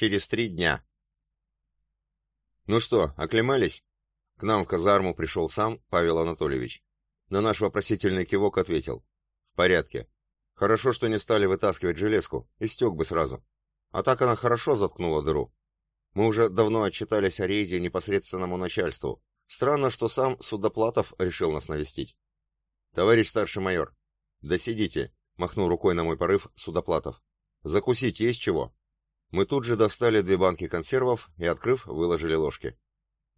через три дня. Ну что, оклемались? К нам в казарму пришел сам Павел Анатольевич. На наш вопросительный кивок ответил. В порядке. Хорошо, что не стали вытаскивать железку, истек бы сразу. А так она хорошо заткнула дыру. Мы уже давно отчитались о рейде непосредственному начальству. Странно, что сам Судоплатов решил нас навестить. Товарищ старший майор. Да сидите, махнул рукой на мой порыв Судоплатов. Закусить есть чего? Мы тут же достали две банки консервов и, открыв, выложили ложки.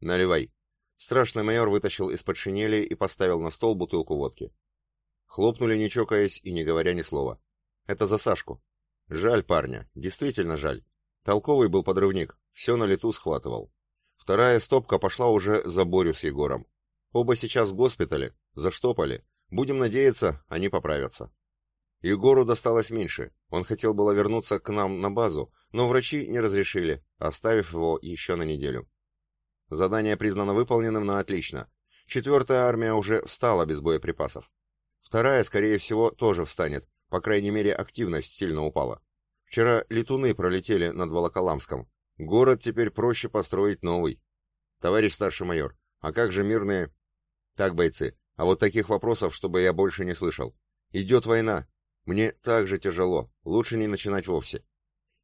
Наливай. Страшный майор вытащил из-под шинели и поставил на стол бутылку водки. Хлопнули, не чокаясь и не говоря ни слова. Это за Сашку. Жаль парня, действительно жаль. Толковый был подрывник, все на лету схватывал. Вторая стопка пошла уже за Борю с Егором. Оба сейчас в госпитале, заштопали. Будем надеяться, они поправятся. Егору досталось меньше. Он хотел было вернуться к нам на базу, но врачи не разрешили, оставив его еще на неделю. Задание признано выполненным на отлично. Четвертая армия уже встала без боеприпасов. Вторая, скорее всего, тоже встанет, по крайней мере, активность сильно упала. Вчера летуны пролетели над Волоколамском. Город теперь проще построить новый. Товарищ старший майор, а как же мирные... Так, бойцы, а вот таких вопросов, чтобы я больше не слышал. Идет война. Мне так же тяжело, лучше не начинать вовсе.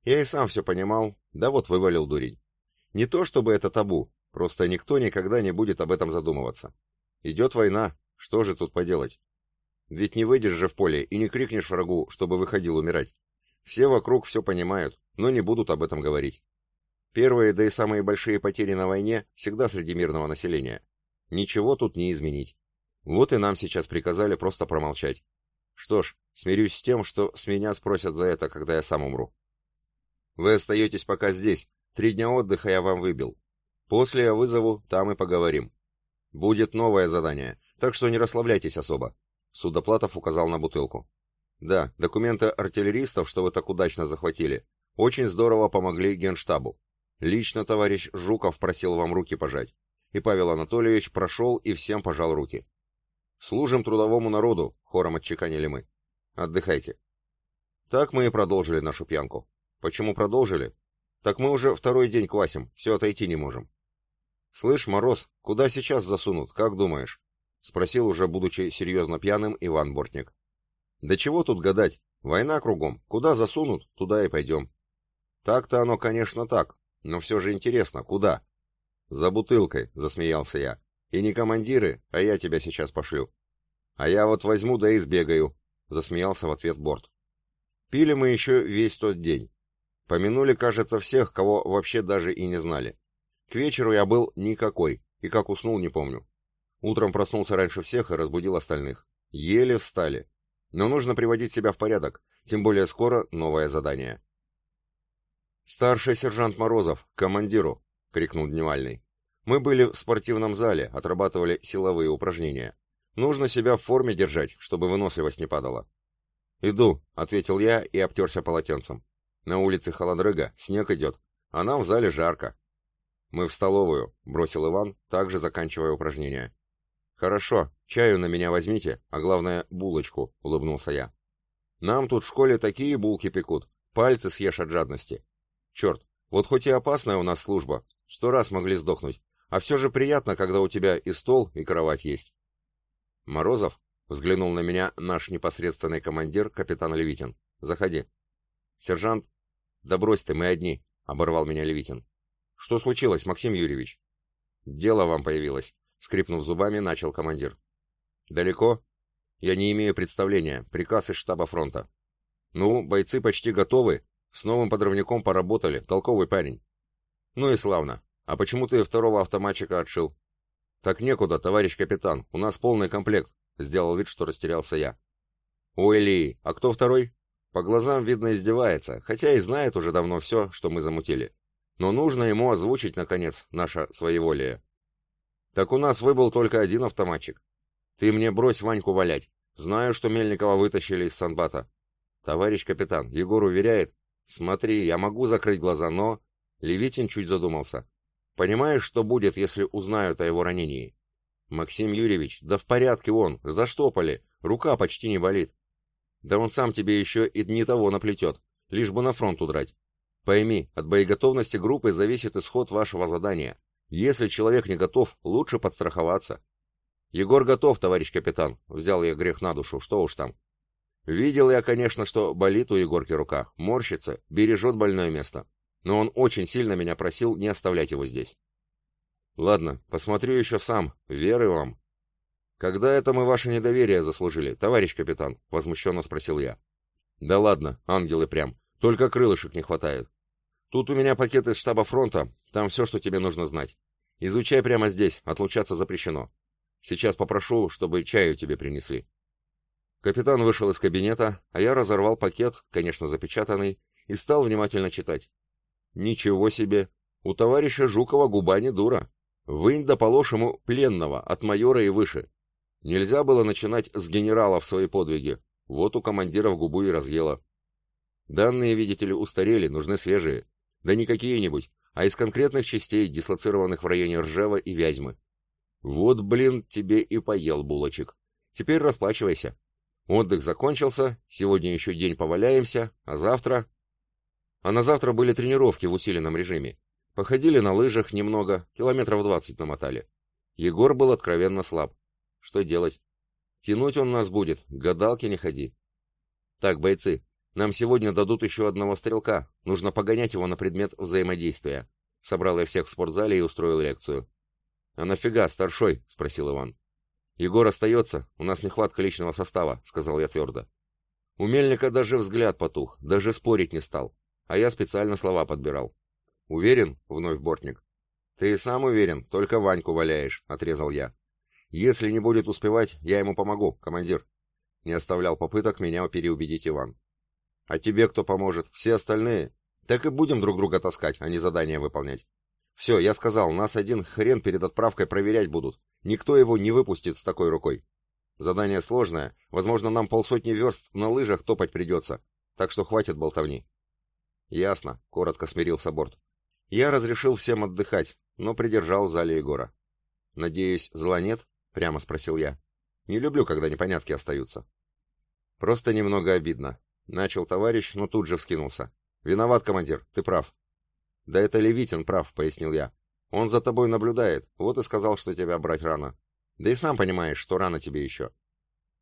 Я и сам все понимал, да вот вывалил дурень. Не то чтобы это табу, просто никто никогда не будет об этом задумываться. Идет война, что же тут поделать? Ведь не выйдешь же в поле и не крикнешь врагу, чтобы выходил умирать. Все вокруг все понимают, но не будут об этом говорить. Первые, да и самые большие потери на войне всегда среди мирного населения. Ничего тут не изменить. Вот и нам сейчас приказали просто промолчать. Что ж, смирюсь с тем, что с меня спросят за это, когда я сам умру. Вы остаетесь пока здесь. Три дня отдыха я вам выбил. После я вызову, там и поговорим. Будет новое задание, так что не расслабляйтесь особо. Судоплатов указал на бутылку. Да, документы артиллеристов, что вы так удачно захватили, очень здорово помогли генштабу. Лично товарищ Жуков просил вам руки пожать. И Павел Анатольевич прошел и всем пожал руки. «Служим трудовому народу», — хором отчеканили мы. «Отдыхайте». Так мы и продолжили нашу пьянку. Почему продолжили? Так мы уже второй день квасим, все отойти не можем. «Слышь, Мороз, куда сейчас засунут, как думаешь?» — спросил уже, будучи серьезно пьяным, Иван Бортник. «Да чего тут гадать? Война кругом. Куда засунут, туда и пойдем». «Так-то оно, конечно, так. Но все же интересно, куда?» «За бутылкой», — засмеялся я. «И не командиры, а я тебя сейчас пошлю». «А я вот возьму да и сбегаю», — засмеялся в ответ Борт. Пили мы еще весь тот день. Помянули, кажется, всех, кого вообще даже и не знали. К вечеру я был никакой, и как уснул, не помню. Утром проснулся раньше всех и разбудил остальных. Еле встали. Но нужно приводить себя в порядок, тем более скоро новое задание. «Старший сержант Морозов, командиру!» — крикнул Дневальный. «Мы были в спортивном зале, отрабатывали силовые упражнения. Нужно себя в форме держать, чтобы выносливость не падала». «Иду», — ответил я и обтерся полотенцем. «На улице холодрыга, снег идет, а нам в зале жарко». «Мы в столовую», — бросил Иван, также заканчивая упражнение. «Хорошо, чаю на меня возьмите, а главное, булочку», — улыбнулся я. «Нам тут в школе такие булки пекут, пальцы съешь от жадности. Черт, вот хоть и опасная у нас служба, сто раз могли сдохнуть, а все же приятно, когда у тебя и стол, и кровать есть. Морозов, взглянул на меня наш непосредственный командир, капитан Левитин. Заходи. Сержант, да брось ты, мы одни, оборвал меня Левитин. Что случилось, Максим Юрьевич? Дело вам появилось, скрипнув зубами, начал командир. Далеко? Я не имею представления, приказ из штаба фронта. Ну, бойцы почти готовы, с новым подрывником поработали, толковый парень. Ну и славно. А почему ты второго автоматчика отшил? Так некуда, товарищ капитан, у нас полный комплект, сделал вид, что растерялся я. Ой, а кто второй? По глазам, видно, издевается, хотя и знает уже давно все, что мы замутили. Но нужно ему озвучить, наконец, наше своеволие. Так у нас выбыл только один автоматчик. Ты мне брось Ваньку валять. Знаю, что Мельникова вытащили из Санбата. Товарищ капитан, Егор уверяет, «Смотри, я могу закрыть глаза, но...» Левитин чуть задумался. «Понимаешь, что будет, если узнают о его ранении?» «Максим Юрьевич, да в порядке он, заштопали, рука почти не болит. Да он сам тебе еще и не того наплетет, лишь бы на фронт удрать. Пойми, от боеготовности группы зависит исход вашего задания. Если человек не готов, лучше подстраховаться. Егор готов, товарищ капитан, взял я грех на душу, что уж там. Видел я, конечно, что болит у Егорки рука, морщится, бережет больное место. Но он очень сильно меня просил не оставлять его здесь. Ладно, посмотрю еще сам, веры вам. Когда это мы ваше недоверие заслужили, товарищ капитан? Возмущенно спросил я. Да ладно, ангелы прям, только крылышек не хватает. Тут у меня пакет из штаба фронта, там все, что тебе нужно знать. Изучай прямо здесь, отлучаться запрещено. Сейчас попрошу, чтобы чаю тебе принесли. Капитан вышел из кабинета, а я разорвал пакет, конечно, запечатанный, и стал внимательно читать. Ничего себе! У товарища Жукова губа не дура. Вынь да положь ему пленного, от майора и выше. Нельзя было начинать с генерала в свои подвиги. Вот у командиров губу и разъела. Данные, видите ли, устарели, нужны свежие. Да не какие-нибудь, а из конкретных частей, дислоцированных в районе Ржева и Вязьмы. Вот, блин, тебе и поел булочек. Теперь расплачивайся. Отдых закончился, сегодня еще день поваляемся, а завтра... А на завтра были тренировки в усиленном режиме. Походили на лыжах немного, километров двадцать намотали. Егор был откровенно слаб. Что делать? Тянуть он нас будет, гадалки не ходи. Так, бойцы, нам сегодня дадут еще одного стрелка, нужно погонять его на предмет взаимодействия. Собрал я всех в спортзале и устроил лекцию. «А нафига, старшой?» — спросил Иван. «Егор остается, у нас нехватка личного состава», — сказал я твердо. У Мельника даже взгляд потух, даже спорить не стал, а я специально слова подбирал. «Уверен?» — вновь Бортник. «Ты сам уверен, только Ваньку валяешь», — отрезал я. «Если не будет успевать, я ему помогу, командир». Не оставлял попыток меня переубедить Иван. «А тебе кто поможет? Все остальные? Так и будем друг друга таскать, а не задания выполнять. Все, я сказал, нас один хрен перед отправкой проверять будут. Никто его не выпустит с такой рукой. Задание сложное, возможно, нам полсотни верст на лыжах топать придется, так что хватит болтовни. Ясно, коротко смирился Борт. Я разрешил всем отдыхать, но придержал в зале Егора. Надеюсь, зла нет? Прямо спросил я. Не люблю, когда непонятки остаются. Просто немного обидно. Начал товарищ, но тут же вскинулся. Виноват, командир, ты прав. «Да это Левитин прав», — пояснил я. «Он за тобой наблюдает, вот и сказал, что тебя брать рано. Да и сам понимаешь, что рано тебе еще».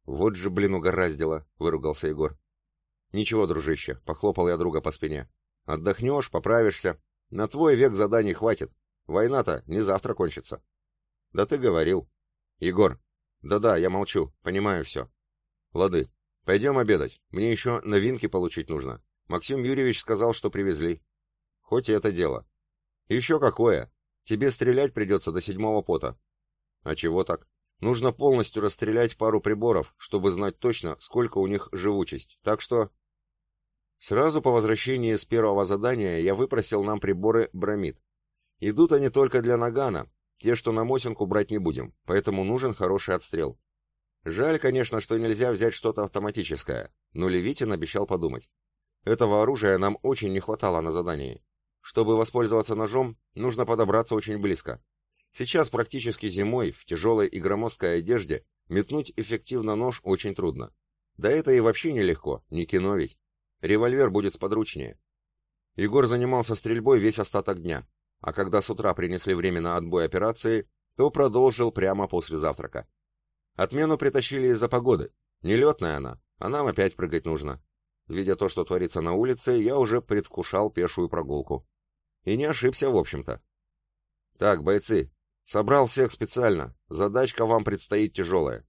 «Вот же, блин, угораздило», — выругался Егор. «Ничего, дружище», — похлопал я друга по спине. «Отдохнешь, поправишься. На твой век заданий хватит. Война-то не завтра кончится». «Да ты говорил». «Егор». «Да-да, я молчу, понимаю все». «Лады, пойдем обедать. Мне еще новинки получить нужно. Максим Юрьевич сказал, что привезли». Хоть и это дело. Еще какое. Тебе стрелять придется до седьмого пота. А чего так? Нужно полностью расстрелять пару приборов, чтобы знать точно, сколько у них живучесть. Так что... Сразу по возвращении с первого задания я выпросил нам приборы Бромид. Идут они только для нагана, те, что на Мосинку брать не будем, поэтому нужен хороший отстрел. Жаль, конечно, что нельзя взять что-то автоматическое, но Левитин обещал подумать. Этого оружия нам очень не хватало на задании. Чтобы воспользоваться ножом, нужно подобраться очень близко. Сейчас практически зимой, в тяжелой и громоздкой одежде, метнуть эффективно нож очень трудно. Да это и вообще нелегко, не кино ведь. Револьвер будет сподручнее. Егор занимался стрельбой весь остаток дня, а когда с утра принесли время на отбой операции, то продолжил прямо после завтрака. Отмену притащили из-за погоды. Нелетная она, а нам опять прыгать нужно. Видя то, что творится на улице, я уже предвкушал пешую прогулку. И не ошибся, в общем-то. Так, бойцы, собрал всех специально. Задачка вам предстоит тяжелая.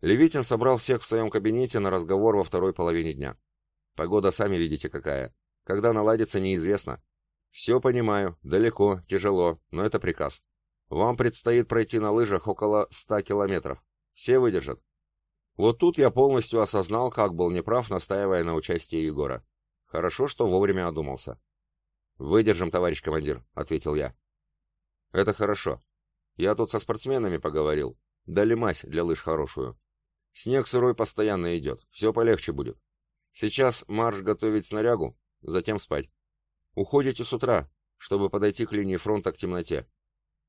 Левитин собрал всех в своем кабинете на разговор во второй половине дня. Погода сами видите какая. Когда наладится, неизвестно. Все понимаю, далеко, тяжело, но это приказ. Вам предстоит пройти на лыжах около ста километров. Все выдержат. Вот тут я полностью осознал, как был неправ, настаивая на участии Егора. Хорошо, что вовремя одумался. «Выдержим, товарищ командир», — ответил я. «Это хорошо. Я тут со спортсменами поговорил. Дали мазь для лыж хорошую. Снег сырой постоянно идет, все полегче будет. Сейчас марш готовить снарягу, затем спать. Уходите с утра, чтобы подойти к линии фронта к темноте.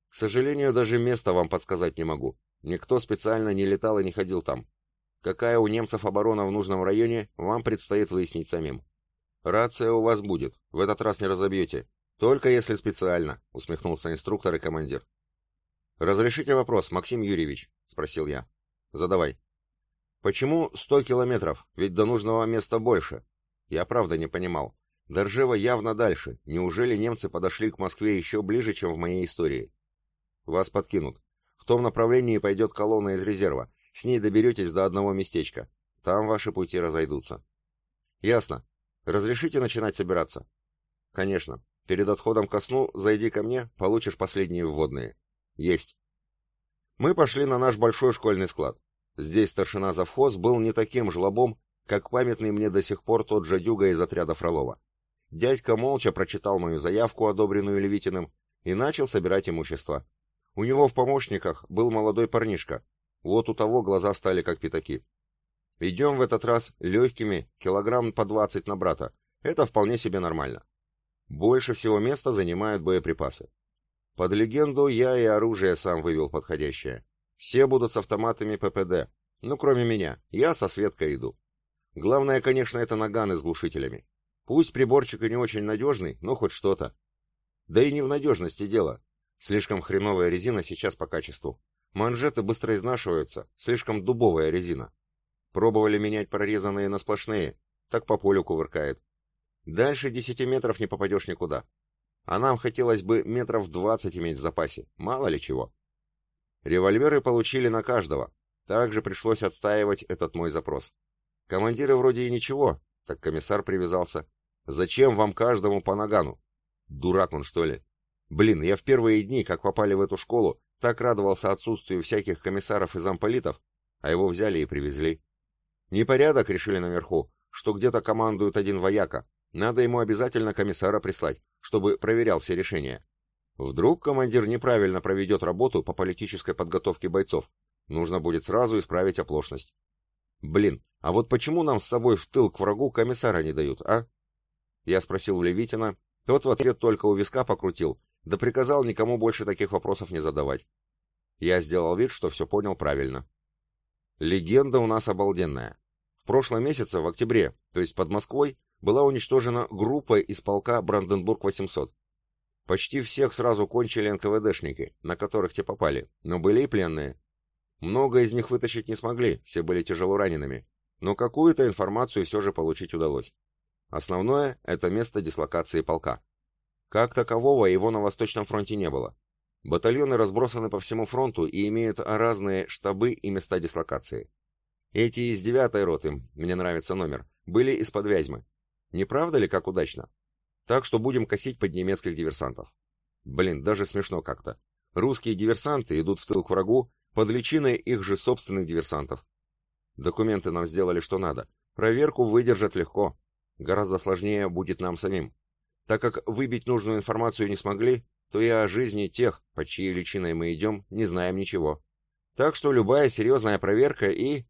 К сожалению, даже место вам подсказать не могу. Никто специально не летал и не ходил там. Какая у немцев оборона в нужном районе, вам предстоит выяснить самим. «Рация у вас будет, в этот раз не разобьете. Только если специально», — усмехнулся инструктор и командир. «Разрешите вопрос, Максим Юрьевич?» — спросил я. «Задавай». «Почему сто километров? Ведь до нужного места больше». Я правда не понимал. До Ржева явно дальше. Неужели немцы подошли к Москве еще ближе, чем в моей истории? Вас подкинут. В том направлении пойдет колонна из резерва. С ней доберетесь до одного местечка. Там ваши пути разойдутся. Ясно. Разрешите начинать собираться? Конечно. Перед отходом ко сну зайди ко мне, получишь последние вводные. Есть. Мы пошли на наш большой школьный склад. Здесь старшина завхоз был не таким жлобом, как памятный мне до сих пор тот жадюга из отряда Фролова. Дядька молча прочитал мою заявку, одобренную Левитиным, и начал собирать имущество. У него в помощниках был молодой парнишка. Вот у того глаза стали как пятаки. Идем в этот раз легкими, килограмм по двадцать на брата. Это вполне себе нормально. Больше всего места занимают боеприпасы. Под легенду я и оружие сам вывел подходящее. Все будут с автоматами ППД. Ну, кроме меня. Я со Светкой иду. Главное, конечно, это наганы с глушителями. Пусть приборчик и не очень надежный, но хоть что-то. Да и не в надежности дело. Слишком хреновая резина сейчас по качеству. Манжеты быстро изнашиваются, слишком дубовая резина. Пробовали менять прорезанные на сплошные, так по полю кувыркает. Дальше десяти метров не попадешь никуда. А нам хотелось бы метров двадцать иметь в запасе, мало ли чего. Револьверы получили на каждого. Также пришлось отстаивать этот мой запрос. Командиры вроде и ничего, так комиссар привязался. Зачем вам каждому по нагану? Дурак он, что ли? Блин, я в первые дни, как попали в эту школу, так радовался отсутствию всяких комиссаров и замполитов, а его взяли и привезли. Непорядок решили наверху, что где-то командует один вояка. Надо ему обязательно комиссара прислать, чтобы проверял все решения. Вдруг командир неправильно проведет работу по политической подготовке бойцов. Нужно будет сразу исправить оплошность. Блин, а вот почему нам с собой в тыл к врагу комиссара не дают, а? Я спросил у Левитина, тот в ответ только у виска покрутил, да приказал никому больше таких вопросов не задавать. Я сделал вид, что все понял правильно. Легенда у нас обалденная. В прошлом месяце, в октябре, то есть под Москвой, была уничтожена группа из полка Бранденбург-800. Почти всех сразу кончили НКВДшники, на которых те попали, но были и пленные. Много из них вытащить не смогли, все были тяжело ранеными, но какую-то информацию все же получить удалось. Основное – это место дислокации полка. Как такового его на Восточном фронте не было. Батальоны разбросаны по всему фронту и имеют разные штабы и места дислокации. Эти из девятой роты, мне нравится номер, были из-под Вязьмы. Не правда ли, как удачно? Так что будем косить под немецких диверсантов. Блин, даже смешно как-то. Русские диверсанты идут в тыл к врагу под личиной их же собственных диверсантов. Документы нам сделали что надо. Проверку выдержат легко. Гораздо сложнее будет нам самим. Так как выбить нужную информацию не смогли, то и о жизни тех, под чьей личиной мы идем, не знаем ничего. Так что любая серьезная проверка и...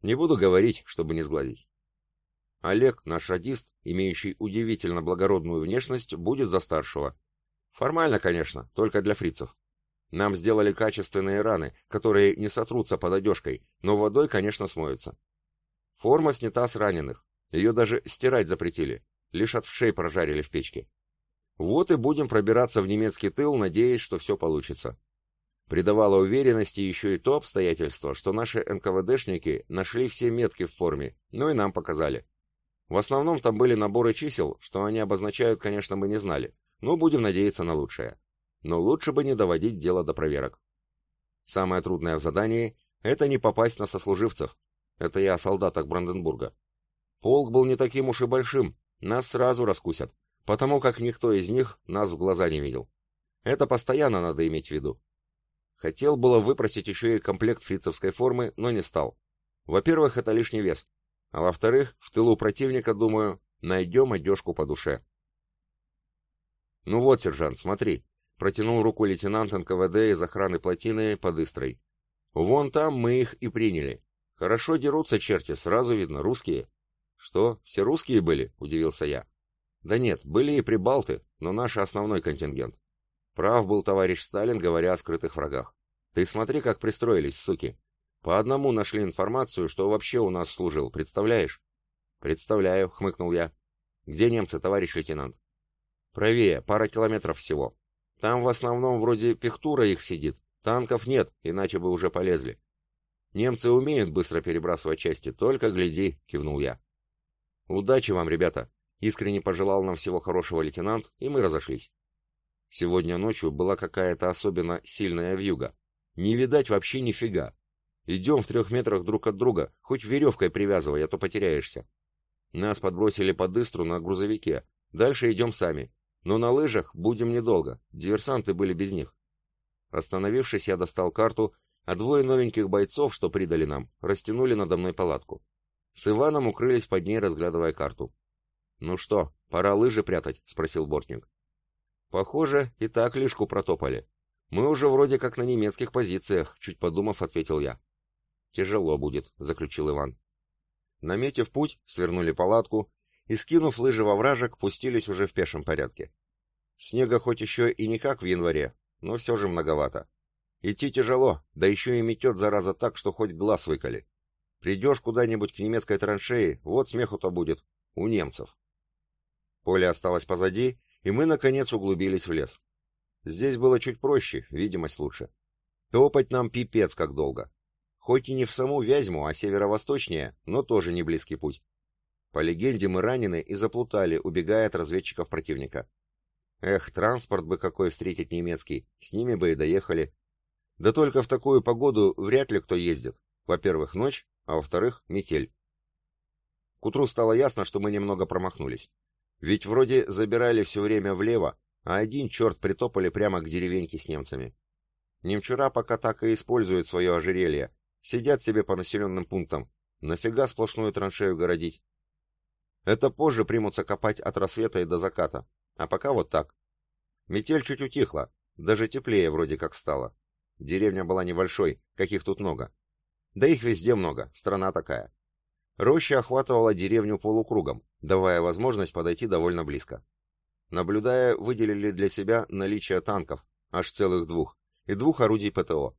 Не буду говорить, чтобы не сглазить. Олег, наш радист, имеющий удивительно благородную внешность, будет за старшего. Формально, конечно, только для фрицев. Нам сделали качественные раны, которые не сотрутся под одежкой, но водой, конечно, смоются. Форма снята с раненых. Ее даже стирать запретили. Лишь от вшей прожарили в печке. Вот и будем пробираться в немецкий тыл, надеясь, что все получится. Придавало уверенности еще и то обстоятельство, что наши НКВДшники нашли все метки в форме, ну и нам показали. В основном там были наборы чисел, что они обозначают, конечно, мы не знали, но будем надеяться на лучшее. Но лучше бы не доводить дело до проверок. Самое трудное в задании — это не попасть на сослуживцев. Это я о солдатах Бранденбурга. Полк был не таким уж и большим, нас сразу раскусят, потому как никто из них нас в глаза не видел. Это постоянно надо иметь в виду. Хотел было выпросить еще и комплект фрицевской формы, но не стал. Во-первых, это лишний вес. А во-вторых, в тылу противника, думаю, найдем одежку по душе. «Ну вот, сержант, смотри», — протянул руку лейтенант НКВД из охраны плотины под Истрой. «Вон там мы их и приняли. Хорошо дерутся черти, сразу видно, русские». «Что, все русские были?» — удивился я. «Да нет, были и прибалты, но наш основной контингент. Прав был товарищ Сталин, говоря о скрытых врагах. Ты смотри, как пристроились, суки. По одному нашли информацию, что вообще у нас служил, представляешь? Представляю, хмыкнул я. Где немцы, товарищ лейтенант? Правее, пара километров всего. Там в основном вроде пехтура их сидит. Танков нет, иначе бы уже полезли. Немцы умеют быстро перебрасывать части, только гляди, кивнул я. Удачи вам, ребята. Искренне пожелал нам всего хорошего лейтенант, и мы разошлись. Сегодня ночью была какая-то особенно сильная вьюга. Не видать вообще нифига. Идем в трех метрах друг от друга, хоть веревкой привязывай, а то потеряешься. Нас подбросили под Истру на грузовике. Дальше идем сами. Но на лыжах будем недолго, диверсанты были без них. Остановившись, я достал карту, а двое новеньких бойцов, что придали нам, растянули надо мной палатку. С Иваном укрылись под ней, разглядывая карту. «Ну что, пора лыжи прятать?» — спросил Бортник. «Похоже, и так лишку протопали. Мы уже вроде как на немецких позициях», — чуть подумав, ответил я. «Тяжело будет», — заключил Иван. Наметив путь, свернули палатку и, скинув лыжи во вражек, пустились уже в пешем порядке. Снега хоть еще и не как в январе, но все же многовато. Идти тяжело, да еще и метет зараза так, что хоть глаз выколи. Придешь куда-нибудь к немецкой траншеи, вот смеху-то будет. У немцев. Поле осталось позади, и мы, наконец, углубились в лес. Здесь было чуть проще, видимость лучше. Топать нам пипец как долго. Хоть и не в саму Вязьму, а северо-восточнее, но тоже не близкий путь. По легенде, мы ранены и заплутали, убегая от разведчиков противника. Эх, транспорт бы какой встретить немецкий, с ними бы и доехали. Да только в такую погоду вряд ли кто ездит. Во-первых, ночь, а во-вторых, метель. К утру стало ясно, что мы немного промахнулись. Ведь вроде забирали все время влево, а один черт притопали прямо к деревеньке с немцами. Немчура пока так и используют свое ожерелье, сидят себе по населенным пунктам. Нафига сплошную траншею городить? Это позже примутся копать от рассвета и до заката. А пока вот так. Метель чуть утихла, даже теплее вроде как стало. Деревня была небольшой, каких тут много. Да их везде много, страна такая. Роща охватывала деревню полукругом, давая возможность подойти довольно близко. Наблюдая, выделили для себя наличие танков, аж целых двух, и двух орудий ПТО.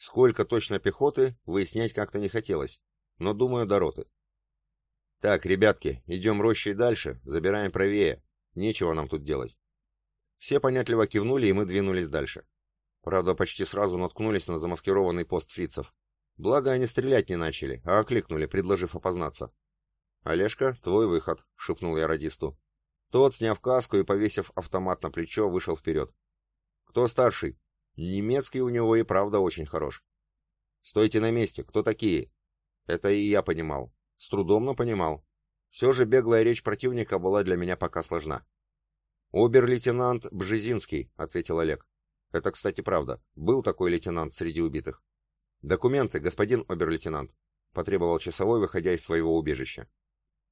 Сколько точно пехоты, выяснять как-то не хотелось, но, думаю, до роты. «Так, ребятки, идем рощей дальше, забираем правее. Нечего нам тут делать». Все понятливо кивнули, и мы двинулись дальше. Правда, почти сразу наткнулись на замаскированный пост фрицев. Благо, они стрелять не начали, а окликнули, предложив опознаться. «Олежка, твой выход», — шепнул я радисту. Тот, сняв каску и повесив автомат на плечо, вышел вперед. «Кто старший?» «Немецкий у него и правда очень хорош». «Стойте на месте, кто такие?» Это и я понимал. С трудом, но понимал. Все же беглая речь противника была для меня пока сложна. «Обер-лейтенант Бжезинский», — ответил Олег. «Это, кстати, правда. Был такой лейтенант среди убитых». «Документы, господин обер-лейтенант», — потребовал часовой, выходя из своего убежища.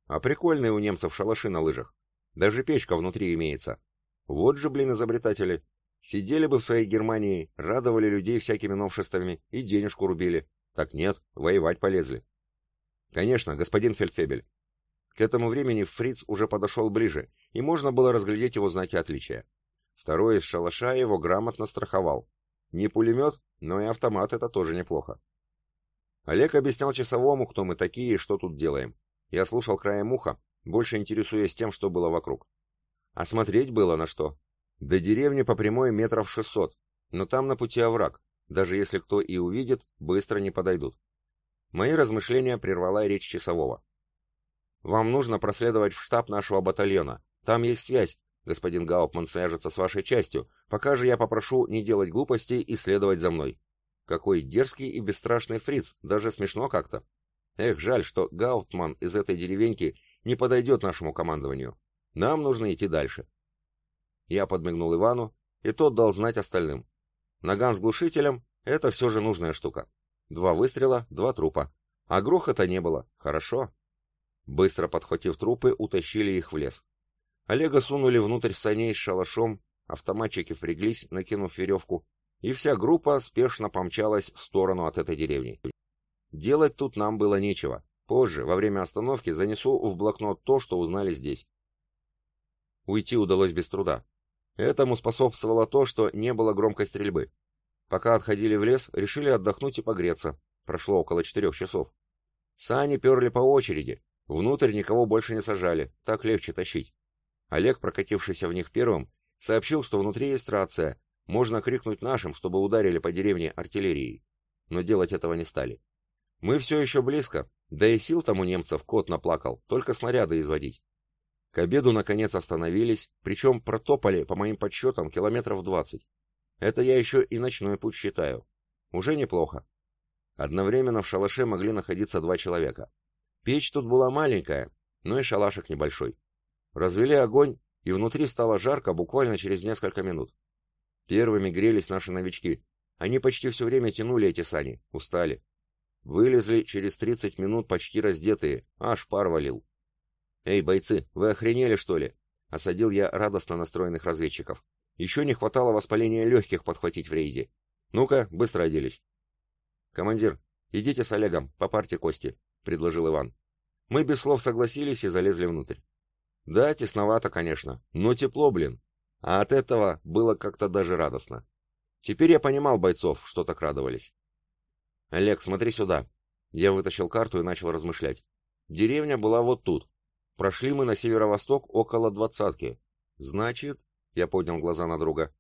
«А прикольные у немцев шалаши на лыжах. Даже печка внутри имеется. Вот же, блин, изобретатели. Сидели бы в своей Германии, радовали людей всякими новшествами и денежку рубили. Так нет, воевать полезли. Конечно, господин Фельдфебель. К этому времени Фриц уже подошел ближе, и можно было разглядеть его знаки отличия. Второй из шалаша его грамотно страховал. Не пулемет, но и автомат это тоже неплохо. Олег объяснял часовому, кто мы такие и что тут делаем. Я слушал краем уха, больше интересуясь тем, что было вокруг. А смотреть было на что. До деревни по прямой метров шестьсот, но там на пути овраг. Даже если кто и увидит, быстро не подойдут. Мои размышления прервала речь часового. «Вам нужно проследовать в штаб нашего батальона. Там есть связь. Господин Гауптман свяжется с вашей частью. Пока же я попрошу не делать глупостей и следовать за мной». Какой дерзкий и бесстрашный фриц, даже смешно как-то. Эх, жаль, что Гауптман из этой деревеньки не подойдет нашему командованию. Нам нужно идти дальше. Я подмигнул Ивану, и тот дал знать остальным. Наган с глушителем — это все же нужная штука. Два выстрела, два трупа. А грохота не было. Хорошо. Быстро подхватив трупы, утащили их в лес. Олега сунули внутрь саней с шалашом, автоматчики впряглись, накинув веревку, и вся группа спешно помчалась в сторону от этой деревни. Делать тут нам было нечего. Позже, во время остановки, занесу в блокнот то, что узнали здесь. Уйти удалось без труда. Этому способствовало то, что не было громкой стрельбы. Пока отходили в лес, решили отдохнуть и погреться. Прошло около четырех часов. Сани перли по очереди, Внутрь никого больше не сажали, так легче тащить. Олег, прокатившийся в них первым, сообщил, что внутри есть рация, можно крикнуть нашим, чтобы ударили по деревне артиллерией. Но делать этого не стали. Мы все еще близко, да и сил там у немцев кот наплакал, только снаряды изводить. К обеду, наконец, остановились, причем протопали, по моим подсчетам, километров двадцать. Это я еще и ночной путь считаю. Уже неплохо. Одновременно в шалаше могли находиться два человека. Печь тут была маленькая, но и шалашик небольшой. Развели огонь, и внутри стало жарко буквально через несколько минут. Первыми грелись наши новички. Они почти все время тянули эти сани, устали. Вылезли через 30 минут почти раздетые, аж пар валил. «Эй, бойцы, вы охренели, что ли?» — осадил я радостно настроенных разведчиков. «Еще не хватало воспаления легких подхватить в рейде. Ну-ка, быстро оделись». «Командир, идите с Олегом, попарьте кости», — предложил Иван. Мы без слов согласились и залезли внутрь. Да, тесновато, конечно, но тепло, блин. А от этого было как-то даже радостно. Теперь я понимал бойцов, что так радовались. «Олег, смотри сюда». Я вытащил карту и начал размышлять. Деревня была вот тут. Прошли мы на северо-восток около двадцатки. Значит... Я поднял глаза на друга.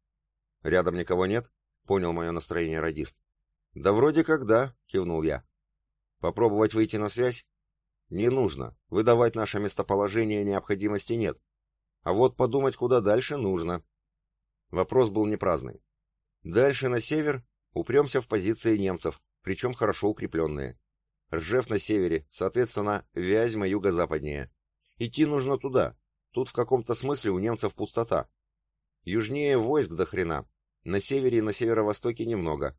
«Рядом никого нет?» — понял мое настроение радист. «Да вроде как да», — кивнул я. «Попробовать выйти на связь?» «Не нужно. Выдавать наше местоположение необходимости нет. А вот подумать, куда дальше, нужно». Вопрос был не праздный. Дальше на север упремся в позиции немцев, причем хорошо укрепленные. Ржев на севере, соответственно, Вязьма юго-западнее. Идти нужно туда. Тут в каком-то смысле у немцев пустота. Южнее войск до хрена. На севере и на северо-востоке немного.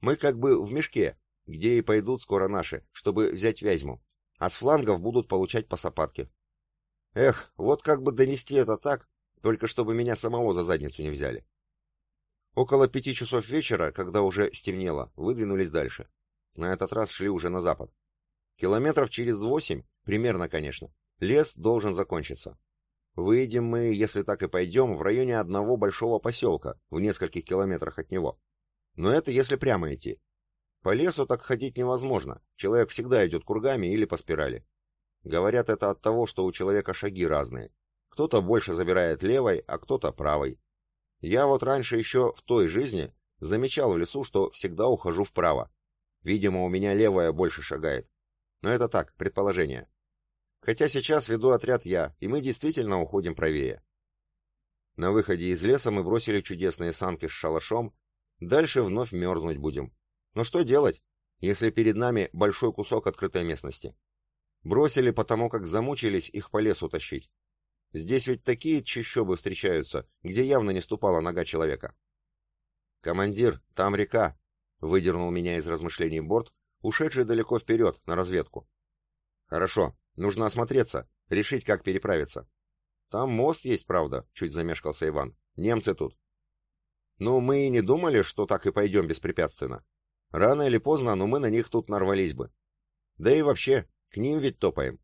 Мы как бы в мешке, где и пойдут скоро наши, чтобы взять Вязьму. А с флангов будут получать по сапатке. Эх, вот как бы донести это так, только чтобы меня самого за задницу не взяли. Около пяти часов вечера, когда уже стемнело, выдвинулись дальше. На этот раз шли уже на запад. Километров через восемь, примерно, конечно, лес должен закончиться. Выйдем мы, если так и пойдем, в районе одного большого поселка, в нескольких километрах от него. Но это если прямо идти. По лесу так ходить невозможно, человек всегда идет кругами или по спирали. Говорят это от того, что у человека шаги разные. Кто-то больше забирает левой, а кто-то правой. Я вот раньше еще в той жизни замечал в лесу, что всегда ухожу вправо. Видимо, у меня левая больше шагает. Но это так, предположение. Хотя сейчас веду отряд я, и мы действительно уходим правее. На выходе из леса мы бросили чудесные санки с шалашом, дальше вновь мерзнуть будем. Но что делать, если перед нами большой кусок открытой местности? Бросили потому, как замучились их по лесу тащить. Здесь ведь такие чащобы встречаются, где явно не ступала нога человека. «Командир, там река!» — выдернул меня из размышлений борт, ушедший далеко вперед, на разведку. «Хорошо, нужно осмотреться, решить, как переправиться. Там мост есть, правда», — чуть замешкался Иван. «Немцы тут». «Ну, мы и не думали, что так и пойдем беспрепятственно. Рано или поздно, но мы на них тут нарвались бы. Да и вообще, к ним ведь топаем.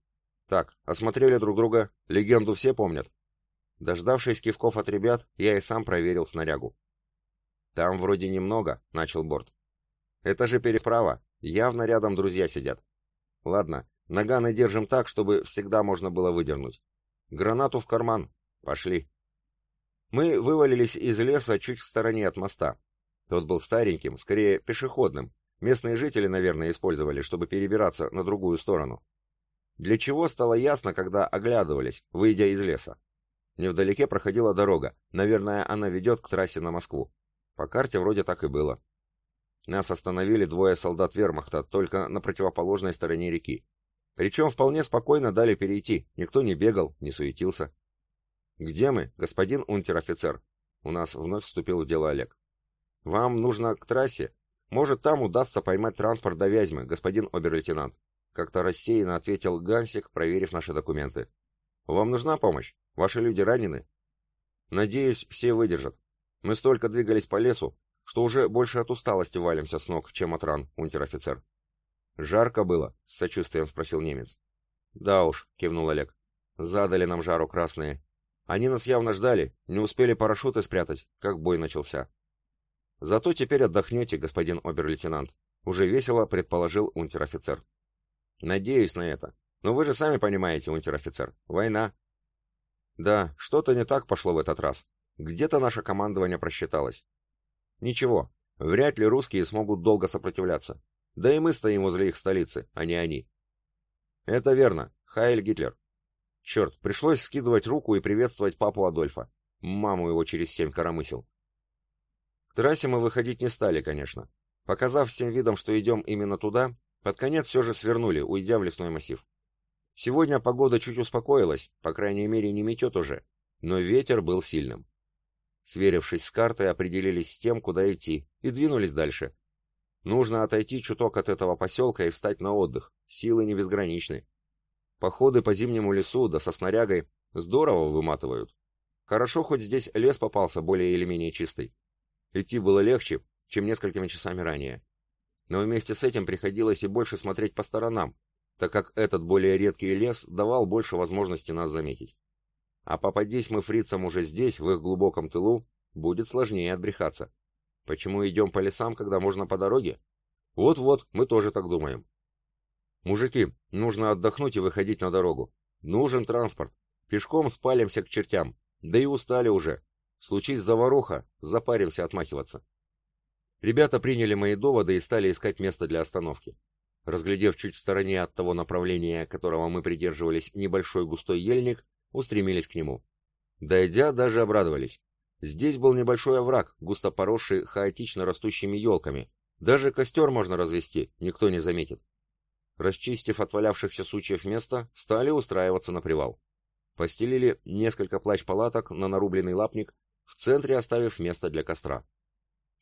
Так, осмотрели друг друга, легенду все помнят. Дождавшись кивков от ребят, я и сам проверил снарягу. Там вроде немного, начал борт. Это же переправа, явно рядом друзья сидят. Ладно, наганы держим так, чтобы всегда можно было выдернуть. Гранату в карман. Пошли. Мы вывалились из леса чуть в стороне от моста. Тот был стареньким, скорее пешеходным. Местные жители, наверное, использовали, чтобы перебираться на другую сторону. Для чего стало ясно, когда оглядывались, выйдя из леса. Невдалеке проходила дорога, наверное, она ведет к трассе на Москву. По карте вроде так и было. Нас остановили двое солдат вермахта, только на противоположной стороне реки. Причем вполне спокойно дали перейти, никто не бегал, не суетился. «Где мы, господин унтер-офицер?» У нас вновь вступил в дело Олег. «Вам нужно к трассе? Может, там удастся поймать транспорт до Вязьмы, господин обер-лейтенант. Как-то рассеянно ответил Гансик, проверив наши документы. «Вам нужна помощь? Ваши люди ранены?» «Надеюсь, все выдержат. Мы столько двигались по лесу, что уже больше от усталости валимся с ног, чем от ран, унтер-офицер». «Жарко было?» — с сочувствием спросил немец. «Да уж», — кивнул Олег. «Задали нам жару красные. Они нас явно ждали, не успели парашюты спрятать, как бой начался». «Зато теперь отдохнете, господин обер-лейтенант», — уже весело предположил унтер-офицер. Надеюсь на это. Но вы же сами понимаете, унтер-офицер, война. Да, что-то не так пошло в этот раз. Где-то наше командование просчиталось. Ничего, вряд ли русские смогут долго сопротивляться. Да и мы стоим возле их столицы, а не они. Это верно. Хайль Гитлер. Черт, пришлось скидывать руку и приветствовать папу Адольфа. Маму его через семь коромысел. К трассе мы выходить не стали, конечно. Показав всем видом, что идем именно туда, под конец все же свернули, уйдя в лесной массив. Сегодня погода чуть успокоилась, по крайней мере не метет уже, но ветер был сильным. Сверившись с картой, определились с тем, куда идти, и двинулись дальше. Нужно отойти чуток от этого поселка и встать на отдых, силы не безграничны. Походы по зимнему лесу, да со снарягой, здорово выматывают. Хорошо, хоть здесь лес попался более или менее чистый. Идти было легче, чем несколькими часами ранее. Но вместе с этим приходилось и больше смотреть по сторонам, так как этот более редкий лес давал больше возможности нас заметить. А попадись мы фрицам уже здесь, в их глубоком тылу, будет сложнее отбрехаться. Почему идем по лесам, когда можно по дороге? Вот-вот, мы тоже так думаем. Мужики, нужно отдохнуть и выходить на дорогу. Нужен транспорт. Пешком спалимся к чертям. Да и устали уже. Случись заваруха, запаримся отмахиваться. Ребята приняли мои доводы и стали искать место для остановки. Разглядев чуть в стороне от того направления, которого мы придерживались, небольшой густой ельник, устремились к нему. Дойдя, даже обрадовались. Здесь был небольшой овраг, густо поросший хаотично растущими елками. Даже костер можно развести, никто не заметит. Расчистив от валявшихся сучьев место, стали устраиваться на привал. Постелили несколько плащ-палаток на нарубленный лапник, в центре оставив место для костра.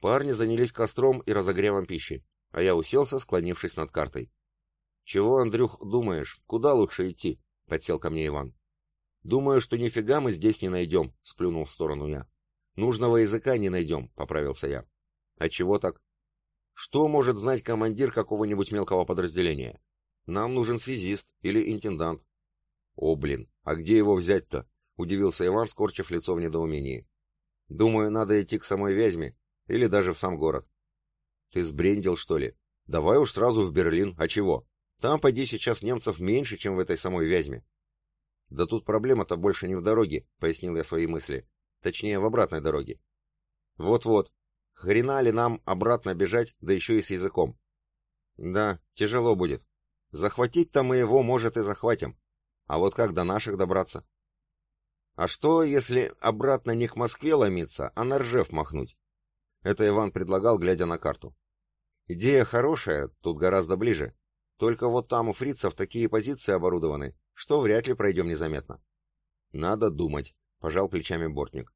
Парни занялись костром и разогревом пищи, а я уселся, склонившись над картой. «Чего, Андрюх, думаешь, куда лучше идти?» — подсел ко мне Иван. «Думаю, что нифига мы здесь не найдем», — сплюнул в сторону я. «Нужного языка не найдем», — поправился я. «А чего так?» «Что может знать командир какого-нибудь мелкого подразделения? Нам нужен связист или интендант». «О, блин, а где его взять-то?» — удивился Иван, скорчив лицо в недоумении. «Думаю, надо идти к самой Вязьме или даже в сам город». «Ты сбрендил, что ли? Давай уж сразу в Берлин, а чего? Там, поди, сейчас немцев меньше, чем в этой самой Вязьме». «Да тут проблема-то больше не в дороге», — пояснил я свои мысли. Точнее, в обратной дороге. Вот-вот. Хрена ли нам обратно бежать, да еще и с языком? Да, тяжело будет. Захватить-то мы его, может, и захватим. А вот как до наших добраться? А что, если обратно не к Москве ломиться, а на Ржев махнуть? Это Иван предлагал, глядя на карту. Идея хорошая, тут гораздо ближе. Только вот там у фрицев такие позиции оборудованы, что вряд ли пройдем незаметно. Надо думать, пожал плечами бортник.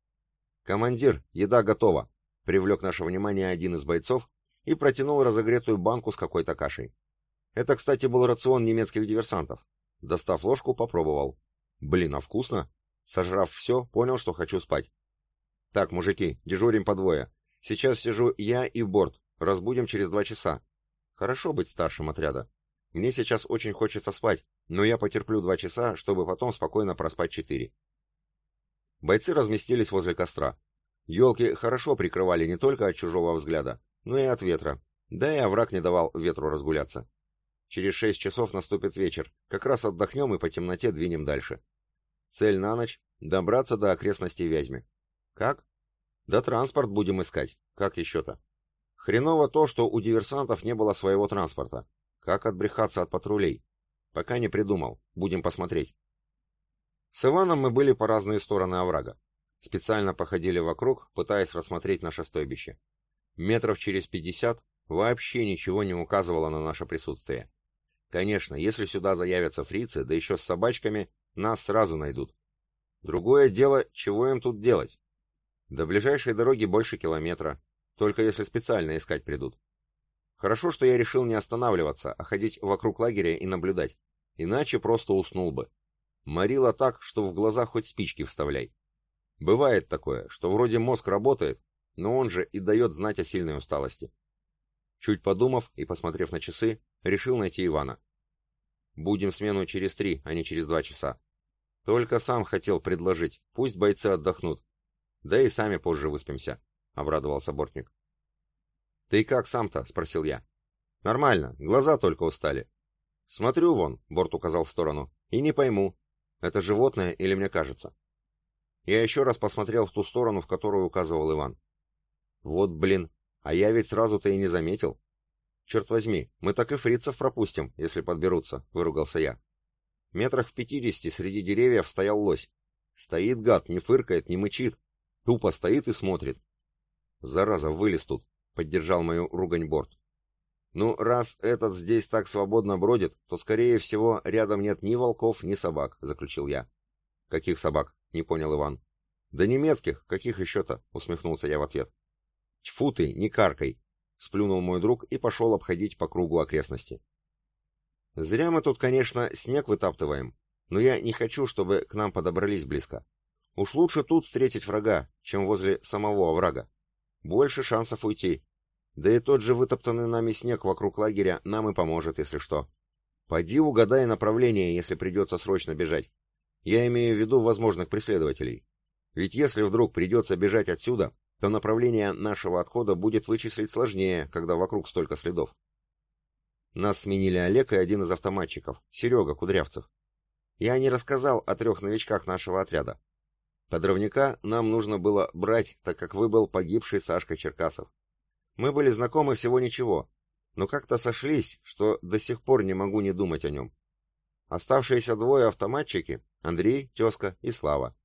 Командир, еда готова, привлек наше внимание один из бойцов и протянул разогретую банку с какой-то кашей. Это, кстати, был рацион немецких диверсантов. Достав ложку, попробовал. Блин, а вкусно? Сожрав все, понял, что хочу спать. Так, мужики, дежурим по двое. Сейчас сижу я и борт. Разбудим через два часа. Хорошо быть старшим отряда. Мне сейчас очень хочется спать, но я потерплю два часа, чтобы потом спокойно проспать четыре. Бойцы разместились возле костра. Елки хорошо прикрывали не только от чужого взгляда, но и от ветра, да и овраг не давал ветру разгуляться. Через шесть часов наступит вечер, как раз отдохнем и по темноте двинем дальше. Цель на ночь — добраться до окрестностей Вязьмы. Как? Да транспорт будем искать, как еще-то. Хреново то, что у диверсантов не было своего транспорта. Как отбрехаться от патрулей? Пока не придумал, будем посмотреть. С Иваном мы были по разные стороны оврага. Специально походили вокруг, пытаясь рассмотреть наше стойбище. Метров через пятьдесят вообще ничего не указывало на наше присутствие. Конечно, если сюда заявятся фрицы, да еще с собачками, нас сразу найдут. Другое дело, чего им тут делать? До ближайшей дороги больше километра, только если специально искать придут. Хорошо, что я решил не останавливаться, а ходить вокруг лагеря и наблюдать, иначе просто уснул бы. Морило так, что в глаза хоть спички вставляй. Бывает такое, что вроде мозг работает, но он же и дает знать о сильной усталости. Чуть подумав и посмотрев на часы, решил найти Ивана. Будем смену через три, а не через два часа. Только сам хотел предложить, пусть бойцы отдохнут. Да и сами позже выспимся, — обрадовался Бортник. «Ты как сам-то?» — спросил я. «Нормально, глаза только устали. Смотрю вон, Борт указал в сторону, и не пойму, это животное или мне кажется. Я еще раз посмотрел в ту сторону, в которую указывал Иван. Вот блин, а я ведь сразу-то и не заметил. Черт возьми, мы так и фрицев пропустим, если подберутся, выругался я. Метрах в пятидесяти среди деревьев стоял лось. Стоит гад, не фыркает, не мычит. Тупо стоит и смотрит. Зараза, вылез тут, поддержал мою ругань борт. Ну, раз этот здесь так свободно бродит, то, скорее всего, рядом нет ни волков, ни собак, заключил я. Каких собак? Не понял Иван. Да немецких, каких еще-то? Усмехнулся я в ответ. Тьфу ты, не каркай! Сплюнул мой друг и пошел обходить по кругу окрестности. Зря мы тут, конечно, снег вытаптываем, но я не хочу, чтобы к нам подобрались близко. Уж лучше тут встретить врага, чем возле самого оврага. Больше шансов уйти. Да и тот же вытоптанный нами снег вокруг лагеря нам и поможет, если что. Пойди угадай направление, если придется срочно бежать. Я имею в виду возможных преследователей. Ведь если вдруг придется бежать отсюда, то направление нашего отхода будет вычислить сложнее, когда вокруг столько следов. Нас сменили Олег и один из автоматчиков, Серега Кудрявцев. Я не рассказал о трех новичках нашего отряда. Подрывника нам нужно было брать, так как выбыл погибший Сашка Черкасов. Мы были знакомы всего ничего, но как-то сошлись, что до сих пор не могу не думать о нем. Оставшиеся двое автоматчики — Андрей, Тезка и Слава.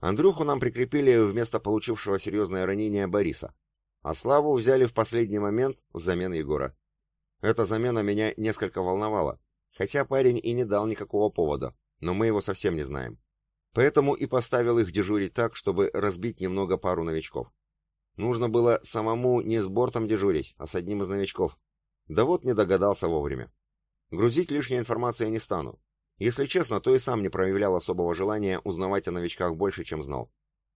Андрюху нам прикрепили вместо получившего серьезное ранение Бориса, а Славу взяли в последний момент взамен Егора. Эта замена меня несколько волновала, хотя парень и не дал никакого повода, но мы его совсем не знаем. Поэтому и поставил их дежурить так, чтобы разбить немного пару новичков. Нужно было самому не с бортом дежурить, а с одним из новичков. Да вот не догадался вовремя. Грузить лишней информации не стану. Если честно, то и сам не проявлял особого желания узнавать о новичках больше, чем знал.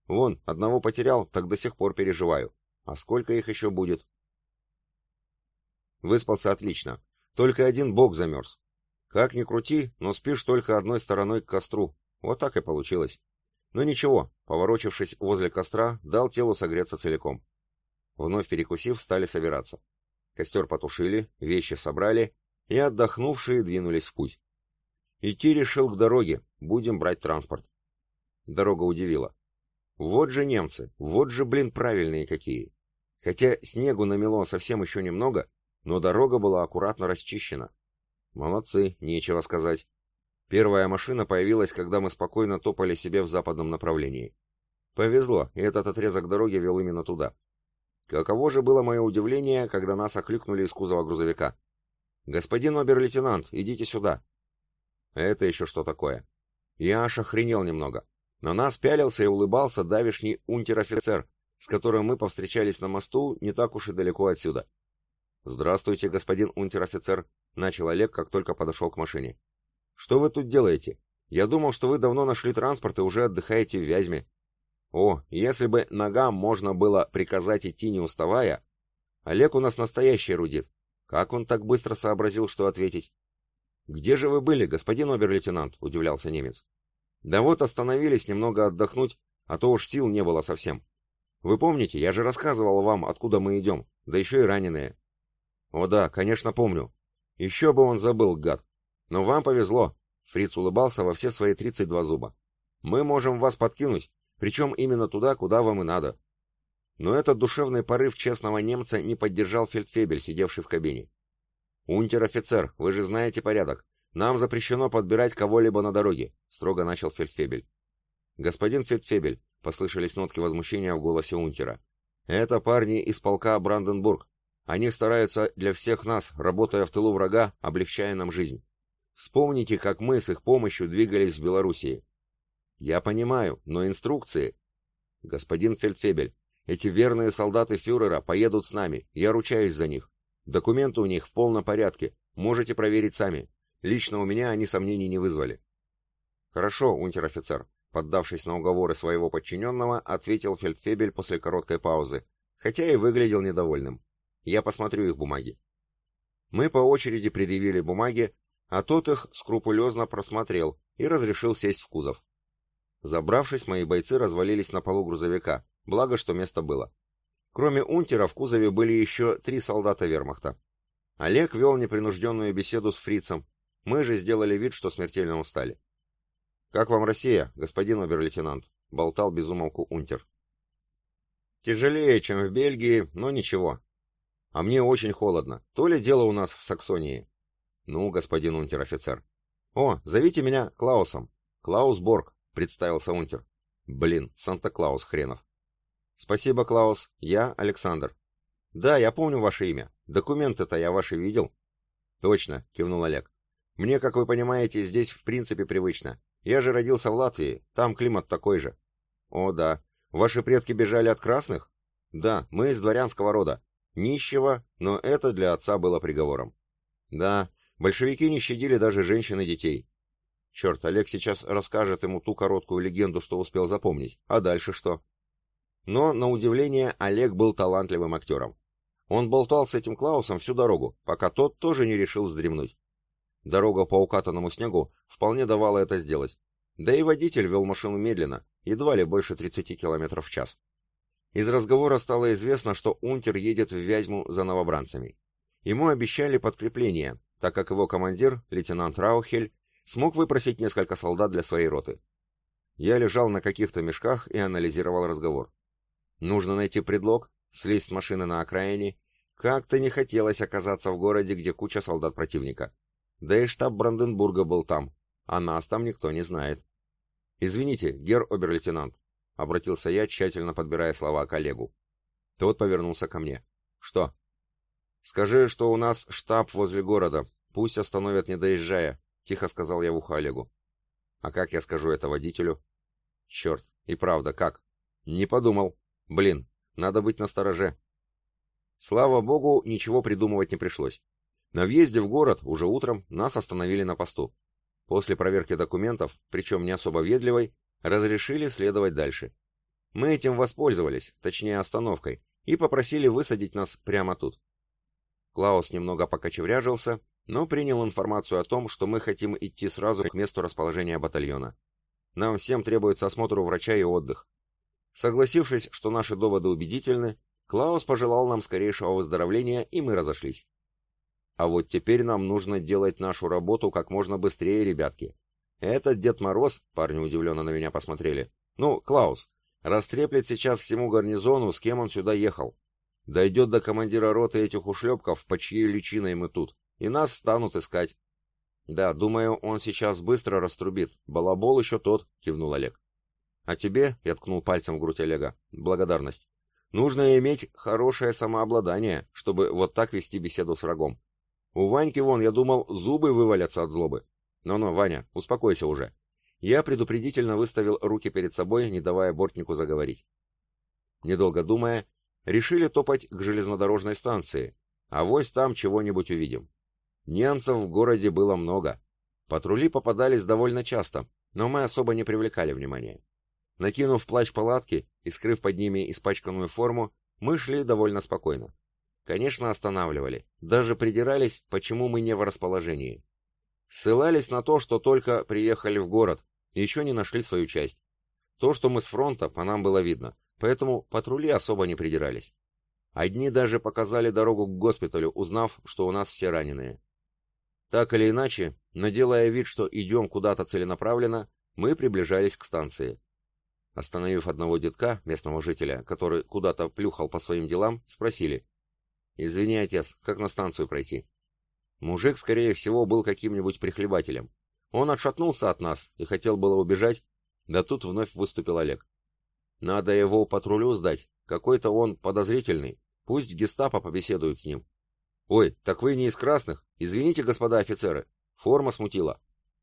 Вон, одного потерял, так до сих пор переживаю. А сколько их еще будет? Выспался отлично. Только один бок замерз. Как ни крути, но спишь только одной стороной к костру. Вот так и получилось. Но ничего, поворочившись возле костра, дал телу согреться целиком. Вновь перекусив, стали собираться. Костер потушили, вещи собрали, и отдохнувшие двинулись в путь. Идти решил к дороге, будем брать транспорт. Дорога удивила. Вот же немцы, вот же, блин, правильные какие. Хотя снегу намело совсем еще немного, но дорога была аккуратно расчищена. Молодцы, нечего сказать. Первая машина появилась, когда мы спокойно топали себе в западном направлении. Повезло, и этот отрезок дороги вел именно туда. Каково же было мое удивление, когда нас окликнули из кузова грузовика. «Господин обер-лейтенант, идите сюда». Это еще что такое? Я аж охренел немного. На нас пялился и улыбался давишний унтер-офицер, с которым мы повстречались на мосту не так уж и далеко отсюда. «Здравствуйте, господин унтер-офицер», — начал Олег, как только подошел к машине. Что вы тут делаете? Я думал, что вы давно нашли транспорт и уже отдыхаете в Вязьме. О, если бы ногам можно было приказать идти не уставая. Олег у нас настоящий эрудит. Как он так быстро сообразил, что ответить? Где же вы были, господин обер-лейтенант? Удивлялся немец. Да вот остановились немного отдохнуть, а то уж сил не было совсем. Вы помните, я же рассказывал вам, откуда мы идем, да еще и раненые. О да, конечно, помню. Еще бы он забыл, гад. Но вам повезло. Фриц улыбался во все свои 32 зуба. Мы можем вас подкинуть, причем именно туда, куда вам и надо. Но этот душевный порыв честного немца не поддержал фельдфебель, сидевший в кабине. «Унтер-офицер, вы же знаете порядок. Нам запрещено подбирать кого-либо на дороге», — строго начал фельдфебель. «Господин фельдфебель», — послышались нотки возмущения в голосе унтера, — «это парни из полка Бранденбург. Они стараются для всех нас, работая в тылу врага, облегчая нам жизнь. Вспомните, как мы с их помощью двигались в Белоруссии. Я понимаю, но инструкции... Господин Фельдфебель, эти верные солдаты фюрера поедут с нами, я ручаюсь за них. Документы у них в полном порядке, можете проверить сами. Лично у меня они сомнений не вызвали. Хорошо, унтер-офицер, поддавшись на уговоры своего подчиненного, ответил Фельдфебель после короткой паузы, хотя и выглядел недовольным. Я посмотрю их бумаги. Мы по очереди предъявили бумаги, а тот их скрупулезно просмотрел и разрешил сесть в кузов. Забравшись, мои бойцы развалились на полу грузовика, благо, что место было. Кроме унтера в кузове были еще три солдата вермахта. Олег вел непринужденную беседу с фрицем, Мы же сделали вид, что смертельно устали. «Как вам Россия, господин обер-лейтенант?» — болтал безумолку унтер. «Тяжелее, чем в Бельгии, но ничего. А мне очень холодно. То ли дело у нас в Саксонии». «Ну, господин унтер-офицер». «О, зовите меня Клаусом. Клаус Борг», — представился унтер. «Блин, Санта-Клаус хренов». «Спасибо, Клаус. Я Александр». «Да, я помню ваше имя. Документы-то я ваши видел». «Точно», — кивнул Олег. «Мне, как вы понимаете, здесь в принципе привычно. Я же родился в Латвии, там климат такой же». «О, да. Ваши предки бежали от красных?» «Да, мы из дворянского рода. Нищего, но это для отца было приговором». «Да, большевики не щадили даже женщин и детей. Черт, Олег сейчас расскажет ему ту короткую легенду, что успел запомнить. А дальше что? Но, на удивление, Олег был талантливым актером. Он болтал с этим Клаусом всю дорогу, пока тот тоже не решил вздремнуть. Дорога по укатанному снегу вполне давала это сделать. Да и водитель вел машину медленно, едва ли больше 30 км в час. Из разговора стало известно, что Унтер едет в Вязьму за новобранцами. Ему обещали подкрепление, так как его командир, лейтенант Раухель, смог выпросить несколько солдат для своей роты. Я лежал на каких-то мешках и анализировал разговор. Нужно найти предлог, слезть с машины на окраине. Как-то не хотелось оказаться в городе, где куча солдат противника. Да и штаб Бранденбурга был там, а нас там никто не знает. «Извините, гер обер-лейтенант», — обратился я, тщательно подбирая слова коллегу. Тот повернулся ко мне. «Что?» «Скажи, что у нас штаб возле города. Пусть остановят, не доезжая», — тихо сказал я в ухо Олегу. «А как я скажу это водителю?» «Черт, и правда, как?» «Не подумал. Блин, надо быть настороже. Слава богу, ничего придумывать не пришлось. На въезде в город уже утром нас остановили на посту. После проверки документов, причем не особо ведливой, разрешили следовать дальше. Мы этим воспользовались, точнее остановкой, и попросили высадить нас прямо тут. Клаус немного покочевряжился, но принял информацию о том, что мы хотим идти сразу к месту расположения батальона. Нам всем требуется осмотр у врача и отдых. Согласившись, что наши доводы убедительны, Клаус пожелал нам скорейшего выздоровления, и мы разошлись. А вот теперь нам нужно делать нашу работу как можно быстрее, ребятки. Этот Дед Мороз, парни удивленно на меня посмотрели. Ну, Клаус, растреплет сейчас всему гарнизону, с кем он сюда ехал. Дойдет до командира роты этих ушлепков, по чьей личиной мы тут, и нас станут искать. Да, думаю, он сейчас быстро раструбит. Балабол еще тот, кивнул Олег. А тебе, я ткнул пальцем в грудь Олега, благодарность. Нужно иметь хорошее самообладание, чтобы вот так вести беседу с врагом. У Ваньки вон, я думал, зубы вывалятся от злобы. Но-но, Ваня, успокойся уже. Я предупредительно выставил руки перед собой, не давая бортнику заговорить. Недолго думая, решили топать к железнодорожной станции, а вось там чего-нибудь увидим. Немцев в городе было много. Патрули попадались довольно часто, но мы особо не привлекали внимания. Накинув плащ палатки и скрыв под ними испачканную форму, мы шли довольно спокойно. Конечно, останавливали, даже придирались, почему мы не в расположении. Ссылались на то, что только приехали в город, еще не нашли свою часть. То, что мы с фронта, по нам было видно, поэтому патрули особо не придирались. Одни даже показали дорогу к госпиталю, узнав, что у нас все раненые. Так или иначе, но делая вид, что идем куда-то целенаправленно, мы приближались к станции. Остановив одного детка, местного жителя, который куда-то плюхал по своим делам, спросили. «Извини, отец, как на станцию пройти?» Мужик, скорее всего, был каким-нибудь прихлебателем. Он отшатнулся от нас и хотел было убежать, да тут вновь выступил Олег. «Надо его патрулю сдать, какой-то он подозрительный, пусть гестапо побеседует с ним». «Ой, так вы не из красных? Извините, господа офицеры, форма смутила.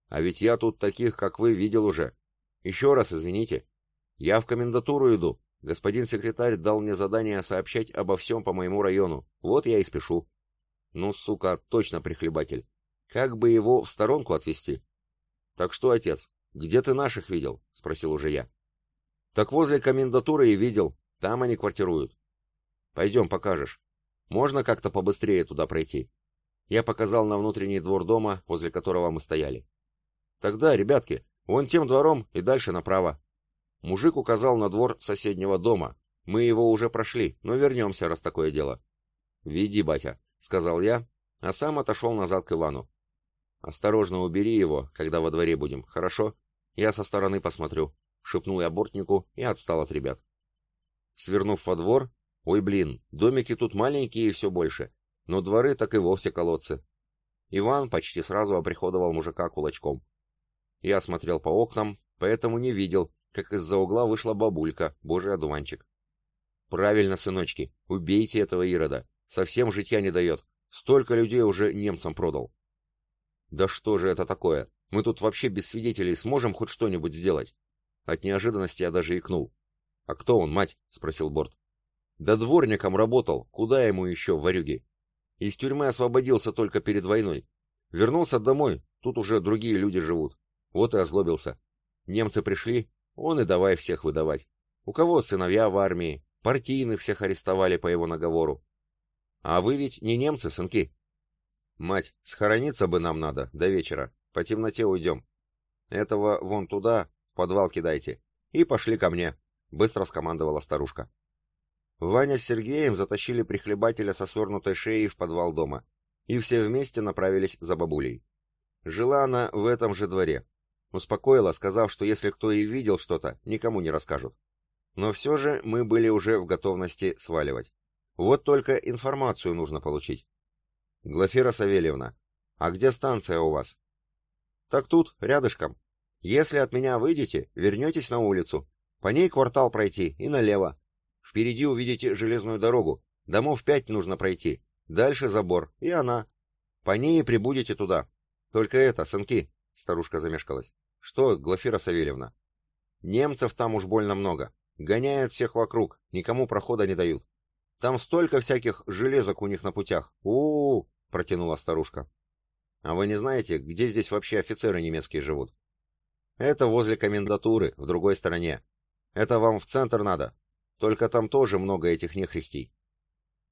А ведь я тут таких, как вы, видел уже. Еще раз извините». «Я в комендатуру иду. Господин секретарь дал мне задание сообщать обо всем по моему району. Вот я и спешу». «Ну, сука, точно прихлебатель. Как бы его в сторонку отвести?» «Так что, отец, где ты наших видел?» — спросил уже я. «Так возле комендатуры и видел. Там они квартируют». «Пойдем, покажешь. Можно как-то побыстрее туда пройти?» Я показал на внутренний двор дома, возле которого мы стояли. «Тогда, ребятки, вон тем двором и дальше направо. Мужик указал на двор соседнего дома. Мы его уже прошли, но вернемся, раз такое дело. «Веди, батя», — сказал я, а сам отошел назад к Ивану. Осторожно убери его, когда во дворе будем, хорошо? Я со стороны посмотрю, шепнул я бортнику и отстал от ребят. Свернув во двор, ой, блин, домики тут маленькие и все больше, но дворы так и вовсе колодцы. Иван почти сразу оприходовал мужика кулачком. Я смотрел по окнам, поэтому не видел, как из-за угла вышла бабулька, божий одуванчик. «Правильно, сыночки, убейте этого Ирода, совсем житья не дает, столько людей уже немцам продал». Да что же это такое? Мы тут вообще без свидетелей сможем хоть что-нибудь сделать? От неожиданности я даже икнул. А кто он, мать? спросил Борт. Да дворником работал, куда ему еще в варюге? Из тюрьмы освободился только перед войной. Вернулся домой, тут уже другие люди живут. Вот и озлобился. Немцы пришли, он и давай всех выдавать. У кого сыновья в армии, партийных всех арестовали по его наговору. А вы ведь не немцы, сынки? «Мать, схорониться бы нам надо, до вечера. По темноте уйдем. Этого вон туда, подвал кидайте. И пошли ко мне», — быстро скомандовала старушка. Ваня с Сергеем затащили прихлебателя со свернутой шеей в подвал дома, и все вместе направились за бабулей. Жила она в этом же дворе. Успокоила, сказав, что если кто и видел что-то, никому не расскажут. Но все же мы были уже в готовности сваливать. Вот только информацию нужно получить. «Глафира Савельевна, а где станция у вас?» «Так тут, рядышком. Если от меня выйдете, вернетесь на улицу. По ней квартал пройти и налево. Впереди увидите железную дорогу. Домов пять нужно пройти. Дальше забор, и она. По ней прибудете туда. Только это, сынки, — старушка замешкалась. Что, Глафира Савельевна? Немцев там уж больно много. Гоняют всех вокруг, никому прохода не дают. Там столько всяких железок у них на путях. У, -у, -у протянула старушка. А вы не знаете, где здесь вообще офицеры немецкие живут? Это возле комендатуры, в другой стороне. Это вам в центр надо. Только там тоже много этих нехристей.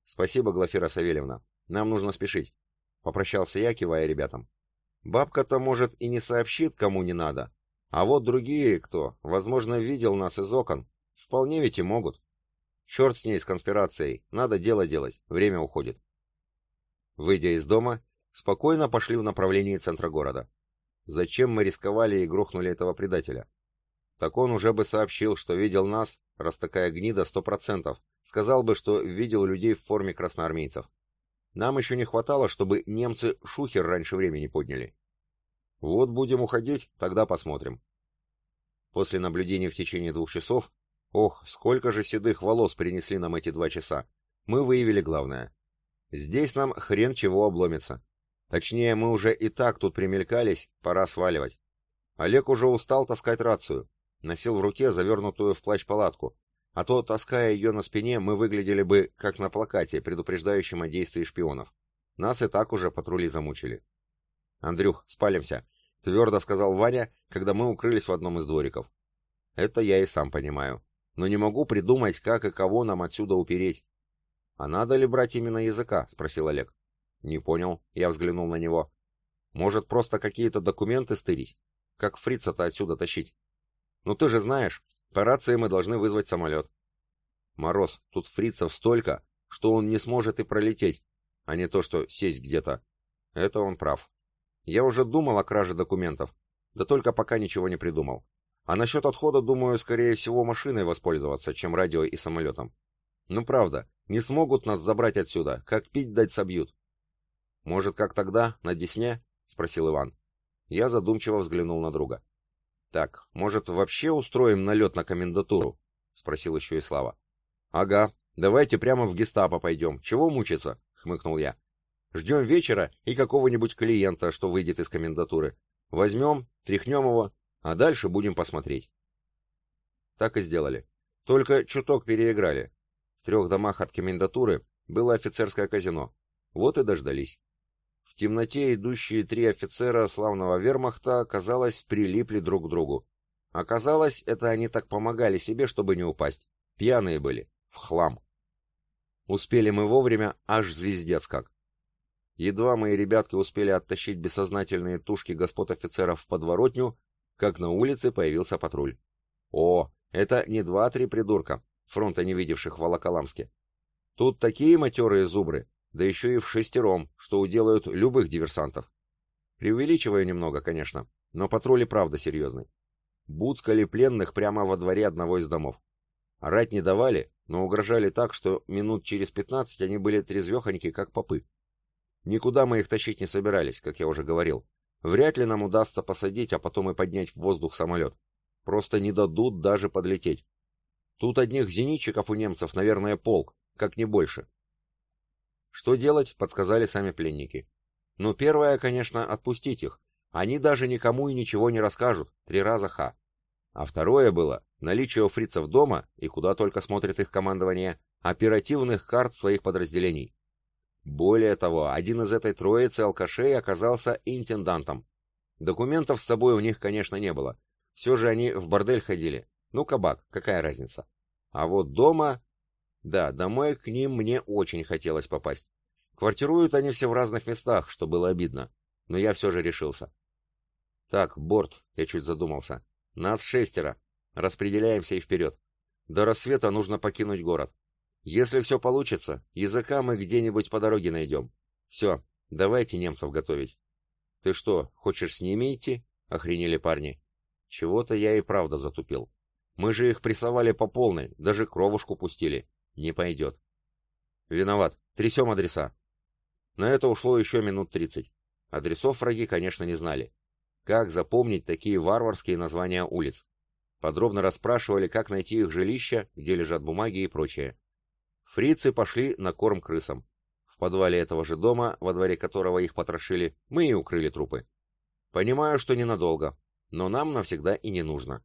Спасибо, Глафира Савельевна. Нам нужно спешить. Попрощался я, кивая ребятам. Бабка-то, может, и не сообщит, кому не надо. А вот другие, кто, возможно, видел нас из окон, вполне ведь и могут. Черт с ней, с конспирацией. Надо дело делать. Время уходит. Выйдя из дома, спокойно пошли в направлении центра города. Зачем мы рисковали и грохнули этого предателя? Так он уже бы сообщил, что видел нас, раз такая гнида сто процентов, сказал бы, что видел людей в форме красноармейцев. Нам еще не хватало, чтобы немцы шухер раньше времени подняли. Вот будем уходить, тогда посмотрим. После наблюдения в течение двух часов, ох, сколько же седых волос принесли нам эти два часа, мы выявили главное. Здесь нам хрен чего обломится. Точнее, мы уже и так тут примелькались, пора сваливать. Олег уже устал таскать рацию. Носил в руке завернутую в плащ палатку. А то, таская ее на спине, мы выглядели бы, как на плакате, предупреждающем о действии шпионов. Нас и так уже патрули замучили. «Андрюх, спалимся», — твердо сказал Ваня, когда мы укрылись в одном из двориков. «Это я и сам понимаю. Но не могу придумать, как и кого нам отсюда упереть. «А надо ли брать именно языка?» — спросил Олег. «Не понял». Я взглянул на него. «Может, просто какие-то документы стырить? Как фрица-то отсюда тащить?» «Ну ты же знаешь, по рации мы должны вызвать самолет». «Мороз, тут фрицев столько, что он не сможет и пролететь, а не то, что сесть где-то». Это он прав. Я уже думал о краже документов, да только пока ничего не придумал. А насчет отхода, думаю, скорее всего, машиной воспользоваться, чем радио и самолетом. Ну правда, не смогут нас забрать отсюда, как пить дать собьют. Может, как тогда, на Десне? Спросил Иван. Я задумчиво взглянул на друга. Так, может, вообще устроим налет на комендатуру? Спросил еще и Слава. Ага, давайте прямо в гестапо пойдем. Чего мучиться? Хмыкнул я. Ждем вечера и какого-нибудь клиента, что выйдет из комендатуры. Возьмем, тряхнем его, а дальше будем посмотреть. Так и сделали. Только чуток переиграли. В трех домах от комендатуры было офицерское казино. Вот и дождались. В темноте идущие три офицера славного вермахта, казалось, прилипли друг к другу. Оказалось, это они так помогали себе, чтобы не упасть. Пьяные были. В хлам. Успели мы вовремя, аж звездец как. Едва мои ребятки успели оттащить бессознательные тушки господ офицеров в подворотню, как на улице появился патруль. О, это не два-три придурка, фронта не видевших в Волоколамске. Тут такие матерые зубры, да еще и в шестером, что уделают любых диверсантов. Преувеличиваю немного, конечно, но патруль и правда серьезный. Буцкали пленных прямо во дворе одного из домов. Орать не давали, но угрожали так, что минут через пятнадцать они были трезвехоньки, как попы. Никуда мы их тащить не собирались, как я уже говорил. Вряд ли нам удастся посадить, а потом и поднять в воздух самолет. Просто не дадут даже подлететь. Тут одних зенитчиков у немцев, наверное, полк, как не больше. Что делать, подсказали сами пленники. Ну, первое, конечно, отпустить их. Они даже никому и ничего не расскажут, три раза ха. А второе было наличие у фрицев дома, и куда только смотрит их командование, оперативных карт своих подразделений. Более того, один из этой троицы алкашей оказался интендантом. Документов с собой у них, конечно, не было. Все же они в бордель ходили. Ну, кабак, какая разница. А вот дома... Да, домой к ним мне очень хотелось попасть. Квартируют они все в разных местах, что было обидно. Но я все же решился. Так, борт, я чуть задумался. Нас шестеро. Распределяемся и вперед. До рассвета нужно покинуть город. Если все получится, языка мы где-нибудь по дороге найдем. Все, давайте немцев готовить. Ты что, хочешь с ними идти? Охренели парни. Чего-то я и правда затупил. Мы же их прессовали по полной, даже кровушку пустили. Не пойдет. Виноват. Трясем адреса. На это ушло еще минут тридцать. Адресов враги, конечно, не знали. Как запомнить такие варварские названия улиц? Подробно расспрашивали, как найти их жилища, где лежат бумаги и прочее. Фрицы пошли на корм крысам. В подвале этого же дома, во дворе которого их потрошили, мы и укрыли трупы. Понимаю, что ненадолго, но нам навсегда и не нужно.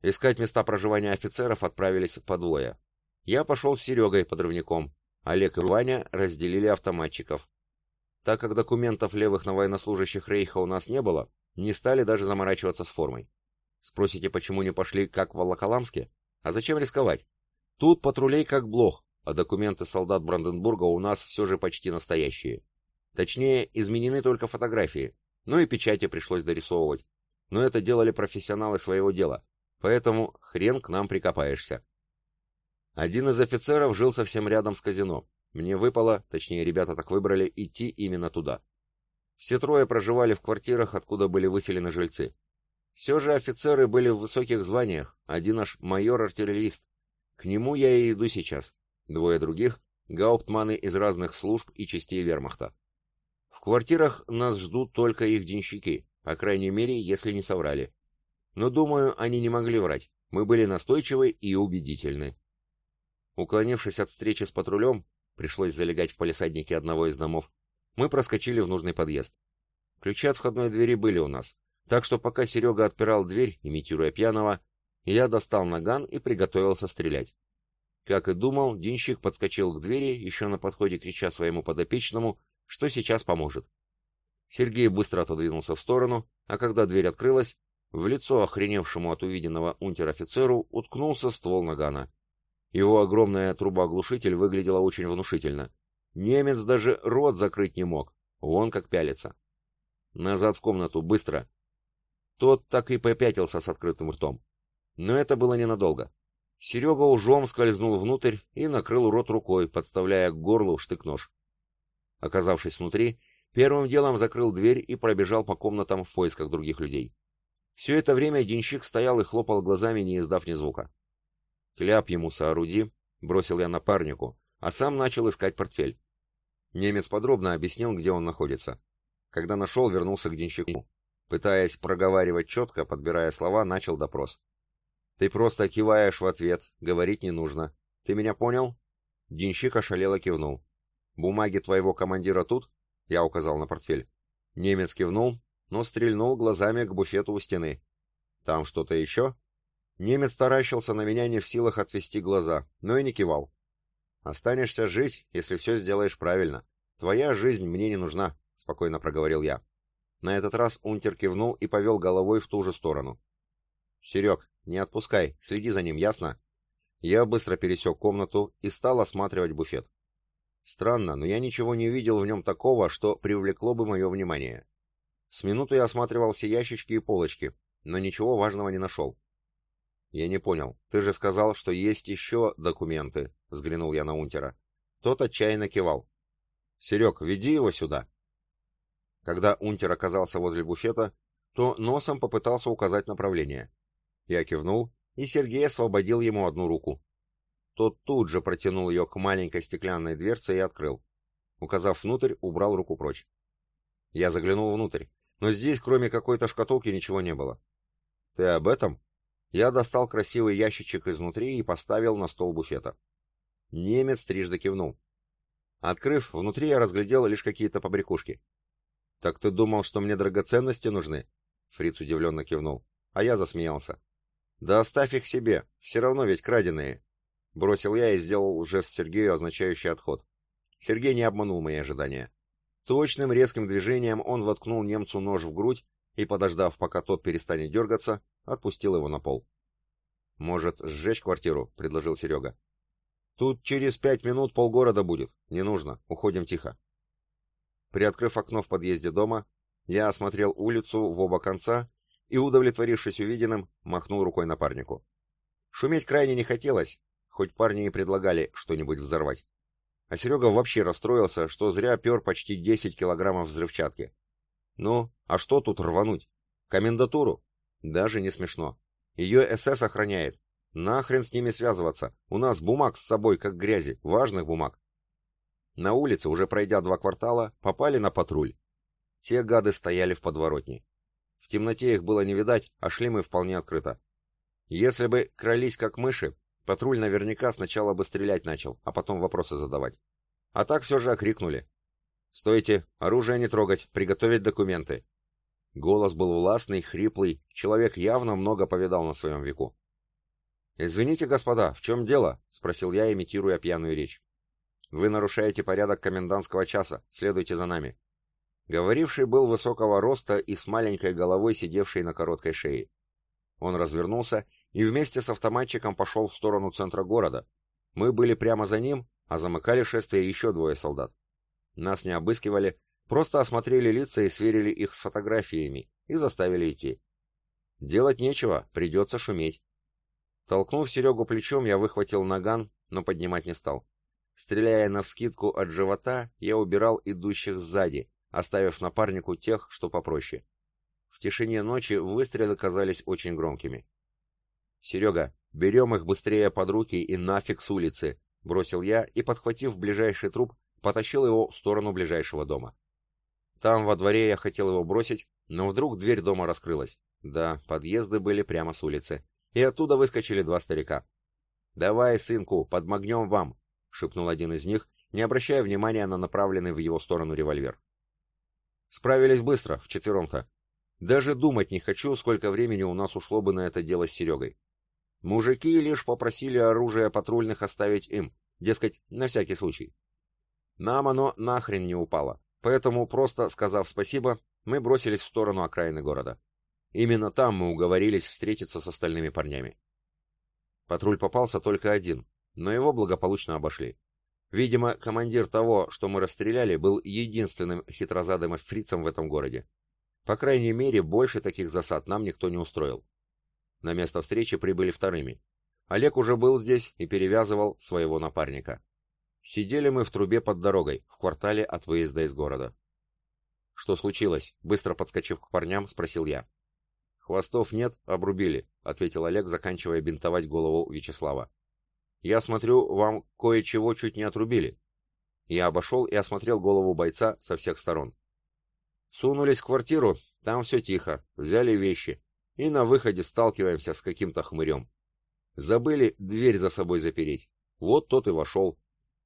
Искать места проживания офицеров отправились по двое. Я пошел с Серегой, подрывником. Олег и Ваня разделили автоматчиков. Так как документов левых на военнослужащих Рейха у нас не было, не стали даже заморачиваться с формой. Спросите, почему не пошли, как в Волоколамске? А зачем рисковать? Тут патрулей как блох, а документы солдат Бранденбурга у нас все же почти настоящие. Точнее, изменены только фотографии, ну и печати пришлось дорисовывать. Но это делали профессионалы своего дела, поэтому хрен к нам прикопаешься. Один из офицеров жил совсем рядом с казино. Мне выпало, точнее ребята так выбрали, идти именно туда. Все трое проживали в квартирах, откуда были выселены жильцы. Все же офицеры были в высоких званиях, один аж майор-артиллерист, к нему я и иду сейчас. Двое других — гауптманы из разных служб и частей вермахта. В квартирах нас ждут только их денщики, по крайней мере, если не соврали. Но, думаю, они не могли врать. Мы были настойчивы и убедительны. Уклонившись от встречи с патрулем, пришлось залегать в палисаднике одного из домов, мы проскочили в нужный подъезд. Ключи от входной двери были у нас, так что пока Серега отпирал дверь, имитируя пьяного, я достал наган и приготовился стрелять. Как и думал, денщик подскочил к двери, еще на подходе крича своему подопечному, что сейчас поможет. Сергей быстро отодвинулся в сторону, а когда дверь открылась, в лицо охреневшему от увиденного унтер-офицеру уткнулся ствол нагана. Его огромная труба-глушитель выглядела очень внушительно. Немец даже рот закрыть не мог, вон как пялится. «Назад в комнату, быстро!» Тот так и попятился с открытым ртом. Но это было ненадолго. Серега ужом скользнул внутрь и накрыл рот рукой, подставляя к горлу штык-нож. Оказавшись внутри, первым делом закрыл дверь и пробежал по комнатам в поисках других людей. Все это время денщик стоял и хлопал глазами, не издав ни звука. «Кляп ему сооруди», — бросил я напарнику, а сам начал искать портфель. Немец подробно объяснил, где он находится. Когда нашел, вернулся к денщику. Пытаясь проговаривать четко, подбирая слова, начал допрос. Ты просто киваешь в ответ, говорить не нужно. Ты меня понял? Денщик ошалело кивнул. Бумаги твоего командира тут? Я указал на портфель. Немец кивнул, но стрельнул глазами к буфету у стены. Там что-то еще? Немец таращился на меня не в силах отвести глаза, но и не кивал. Останешься жить, если все сделаешь правильно. Твоя жизнь мне не нужна, спокойно проговорил я. На этот раз унтер кивнул и повел головой в ту же сторону. Серег, «Не отпускай, следи за ним, ясно?» Я быстро пересек комнату и стал осматривать буфет. Странно, но я ничего не видел в нем такого, что привлекло бы мое внимание. С минуту я осматривал все ящички и полочки, но ничего важного не нашел. «Я не понял. Ты же сказал, что есть еще документы», — взглянул я на Унтера. Тот отчаянно кивал. «Серег, веди его сюда». Когда унтер оказался возле буфета, то носом попытался указать направление. Я кивнул, и Сергей освободил ему одну руку. Тот тут же протянул ее к маленькой стеклянной дверце и открыл. Указав внутрь, убрал руку прочь. Я заглянул внутрь, но здесь, кроме какой-то шкатулки, ничего не было. «Ты об этом?» Я достал красивый ящичек изнутри и поставил на стол буфета. Немец трижды кивнул. Открыв, внутри я разглядел лишь какие-то побрякушки. «Так ты думал, что мне драгоценности нужны?» Фриц удивленно кивнул, а я засмеялся. «Да оставь их себе, все равно ведь краденые!» Бросил я и сделал жест Сергею, означающий отход. Сергей не обманул мои ожидания. Точным резким движением он воткнул немцу нож в грудь и, подождав, пока тот перестанет дергаться, отпустил его на пол. «Может, сжечь квартиру?» — предложил Серега. «Тут через пять минут полгорода будет. Не нужно. Уходим тихо». Приоткрыв окно в подъезде дома, я осмотрел улицу в оба конца и, удовлетворившись увиденным, махнул рукой напарнику. Шуметь крайне не хотелось, хоть парни и предлагали что-нибудь взорвать. А Серега вообще расстроился, что зря пер почти 10 килограммов взрывчатки. Ну, а что тут рвануть? Комендатуру? Даже не смешно. Ее СС охраняет. Нахрен с ними связываться? У нас бумаг с собой, как грязи, важных бумаг. На улице, уже пройдя два квартала, попали на патруль. Те гады стояли в подворотне. В темноте их было не видать, а шли мы вполне открыто. Если бы крались как мыши, патруль наверняка сначала бы стрелять начал, а потом вопросы задавать. А так все же окрикнули. «Стойте! Оружие не трогать! Приготовить документы!» Голос был властный, хриплый, человек явно много повидал на своем веку. «Извините, господа, в чем дело?» — спросил я, имитируя пьяную речь. «Вы нарушаете порядок комендантского часа. Следуйте за нами». Говоривший был высокого роста и с маленькой головой, сидевшей на короткой шее. Он развернулся и вместе с автоматчиком пошел в сторону центра города. Мы были прямо за ним, а замыкали шествие еще двое солдат. Нас не обыскивали, Просто осмотрели лица и сверили их с фотографиями и заставили идти. Делать нечего, придется шуметь. Толкнув Серегу плечом, я выхватил наган, но поднимать не стал. Стреляя навскидку от живота, я убирал идущих сзади, оставив напарнику тех, что попроще. В тишине ночи выстрелы казались очень громкими. «Серега, берем их быстрее под руки и нафиг с улицы!» — бросил я и, подхватив ближайший труп, потащил его в сторону ближайшего дома. Там, во дворе, я хотел его бросить, но вдруг дверь дома раскрылась. Да, подъезды были прямо с улицы. И оттуда выскочили два старика. «Давай, сынку, подмогнем вам!» — шепнул один из них, не обращая внимания на направленный в его сторону револьвер. Справились быстро, вчетвером-то. Даже думать не хочу, сколько времени у нас ушло бы на это дело с Серегой. Мужики лишь попросили оружие патрульных оставить им, дескать, на всякий случай. Нам оно нахрен не упало. Поэтому, просто сказав спасибо, мы бросились в сторону окраины города. Именно там мы уговорились встретиться с остальными парнями. Патруль попался только один, но его благополучно обошли. Видимо, командир того, что мы расстреляли, был единственным хитрозадым фрицем в этом городе. По крайней мере, больше таких засад нам никто не устроил. На место встречи прибыли вторыми. Олег уже был здесь и перевязывал своего напарника. Сидели мы в трубе под дорогой, в квартале от выезда из города. «Что случилось?» — быстро подскочив к парням, спросил я. «Хвостов нет, обрубили», — ответил Олег, заканчивая бинтовать голову Вячеслава. «Я смотрю, вам кое-чего чуть не отрубили». Я обошел и осмотрел голову бойца со всех сторон. Сунулись в квартиру, там все тихо, взяли вещи, и на выходе сталкиваемся с каким-то хмырем. Забыли дверь за собой запереть. Вот тот и вошел,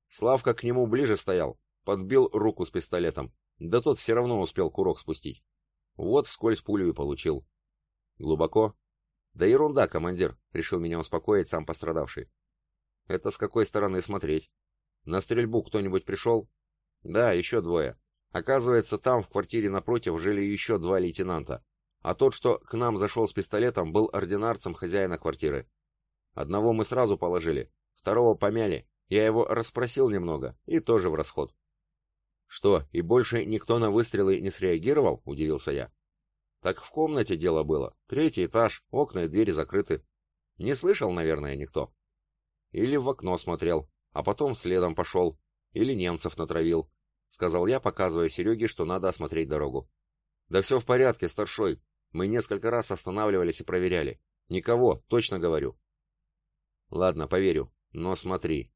Славка к нему ближе стоял, подбил руку с пистолетом, да тот все равно успел курок спустить. Вот вскользь пулю и получил. Глубоко? Да ерунда, командир, решил меня успокоить сам пострадавший. Это с какой стороны смотреть? На стрельбу кто-нибудь пришел? Да, еще двое. Оказывается, там, в квартире напротив, жили еще два лейтенанта. А тот, что к нам зашел с пистолетом, был ординарцем хозяина квартиры. Одного мы сразу положили, второго помяли, я его расспросил немного, и тоже в расход. «Что, и больше никто на выстрелы не среагировал?» — удивился я. «Так в комнате дело было. Третий этаж, окна и двери закрыты. Не слышал, наверное, никто. Или в окно смотрел, а потом следом пошел, или немцев натравил. — сказал я, показывая Сереге, что надо осмотреть дорогу. «Да все в порядке, старшой. Мы несколько раз останавливались и проверяли. Никого, точно говорю». «Ладно, поверю. Но смотри.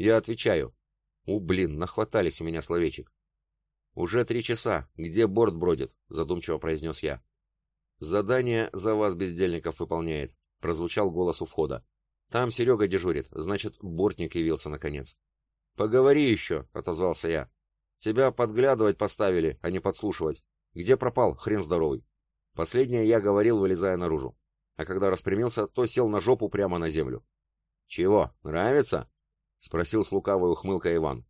Я отвечаю. У, блин, нахватались у меня словечек. «Уже три часа. Где борт бродит?» — задумчиво произнес я. «Задание за вас, бездельников, выполняет», — прозвучал голос у входа. «Там Серега дежурит, значит, бортник явился наконец». «Поговори еще», — отозвался я. «Тебя подглядывать поставили, а не подслушивать. Где пропал, хрен здоровый?» Последнее я говорил, вылезая наружу. А когда распрямился, то сел на жопу прямо на землю. «Чего, нравится?» — спросил с лукавой ухмылкой Иван.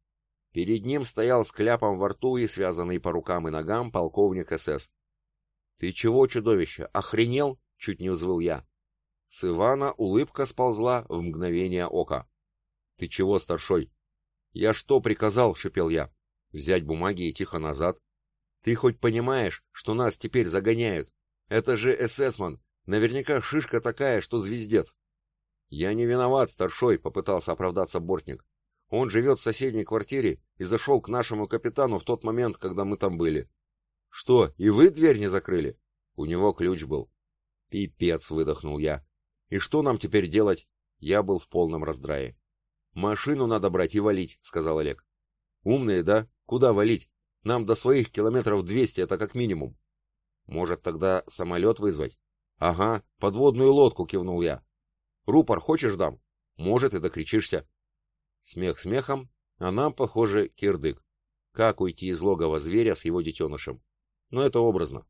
Перед ним стоял с кляпом во рту и связанный по рукам и ногам полковник СС. «Ты чего, чудовище, охренел?» — чуть не взвыл я. С Ивана улыбка сползла в мгновение ока. «Ты чего, старшой?» «Я что приказал?» — шипел я. «Взять бумаги и тихо назад». «Ты хоть понимаешь, что нас теперь загоняют? Это же эсэсман, наверняка шишка такая, что звездец». «Я не виноват, старшой», — попытался оправдаться Бортник. Он живет в соседней квартире и зашел к нашему капитану в тот момент, когда мы там были. Что, и вы дверь не закрыли? У него ключ был. Пипец, выдохнул я. И что нам теперь делать? Я был в полном раздрае. Машину надо брать и валить, сказал Олег. Умные, да? Куда валить? Нам до своих километров двести, это как минимум. Может, тогда самолет вызвать? Ага, подводную лодку, кивнул я. Рупор хочешь дам? Может, и докричишься. Смех смехом, а нам, похоже, кирдык. Как уйти из логова зверя с его детенышем? Но это образно.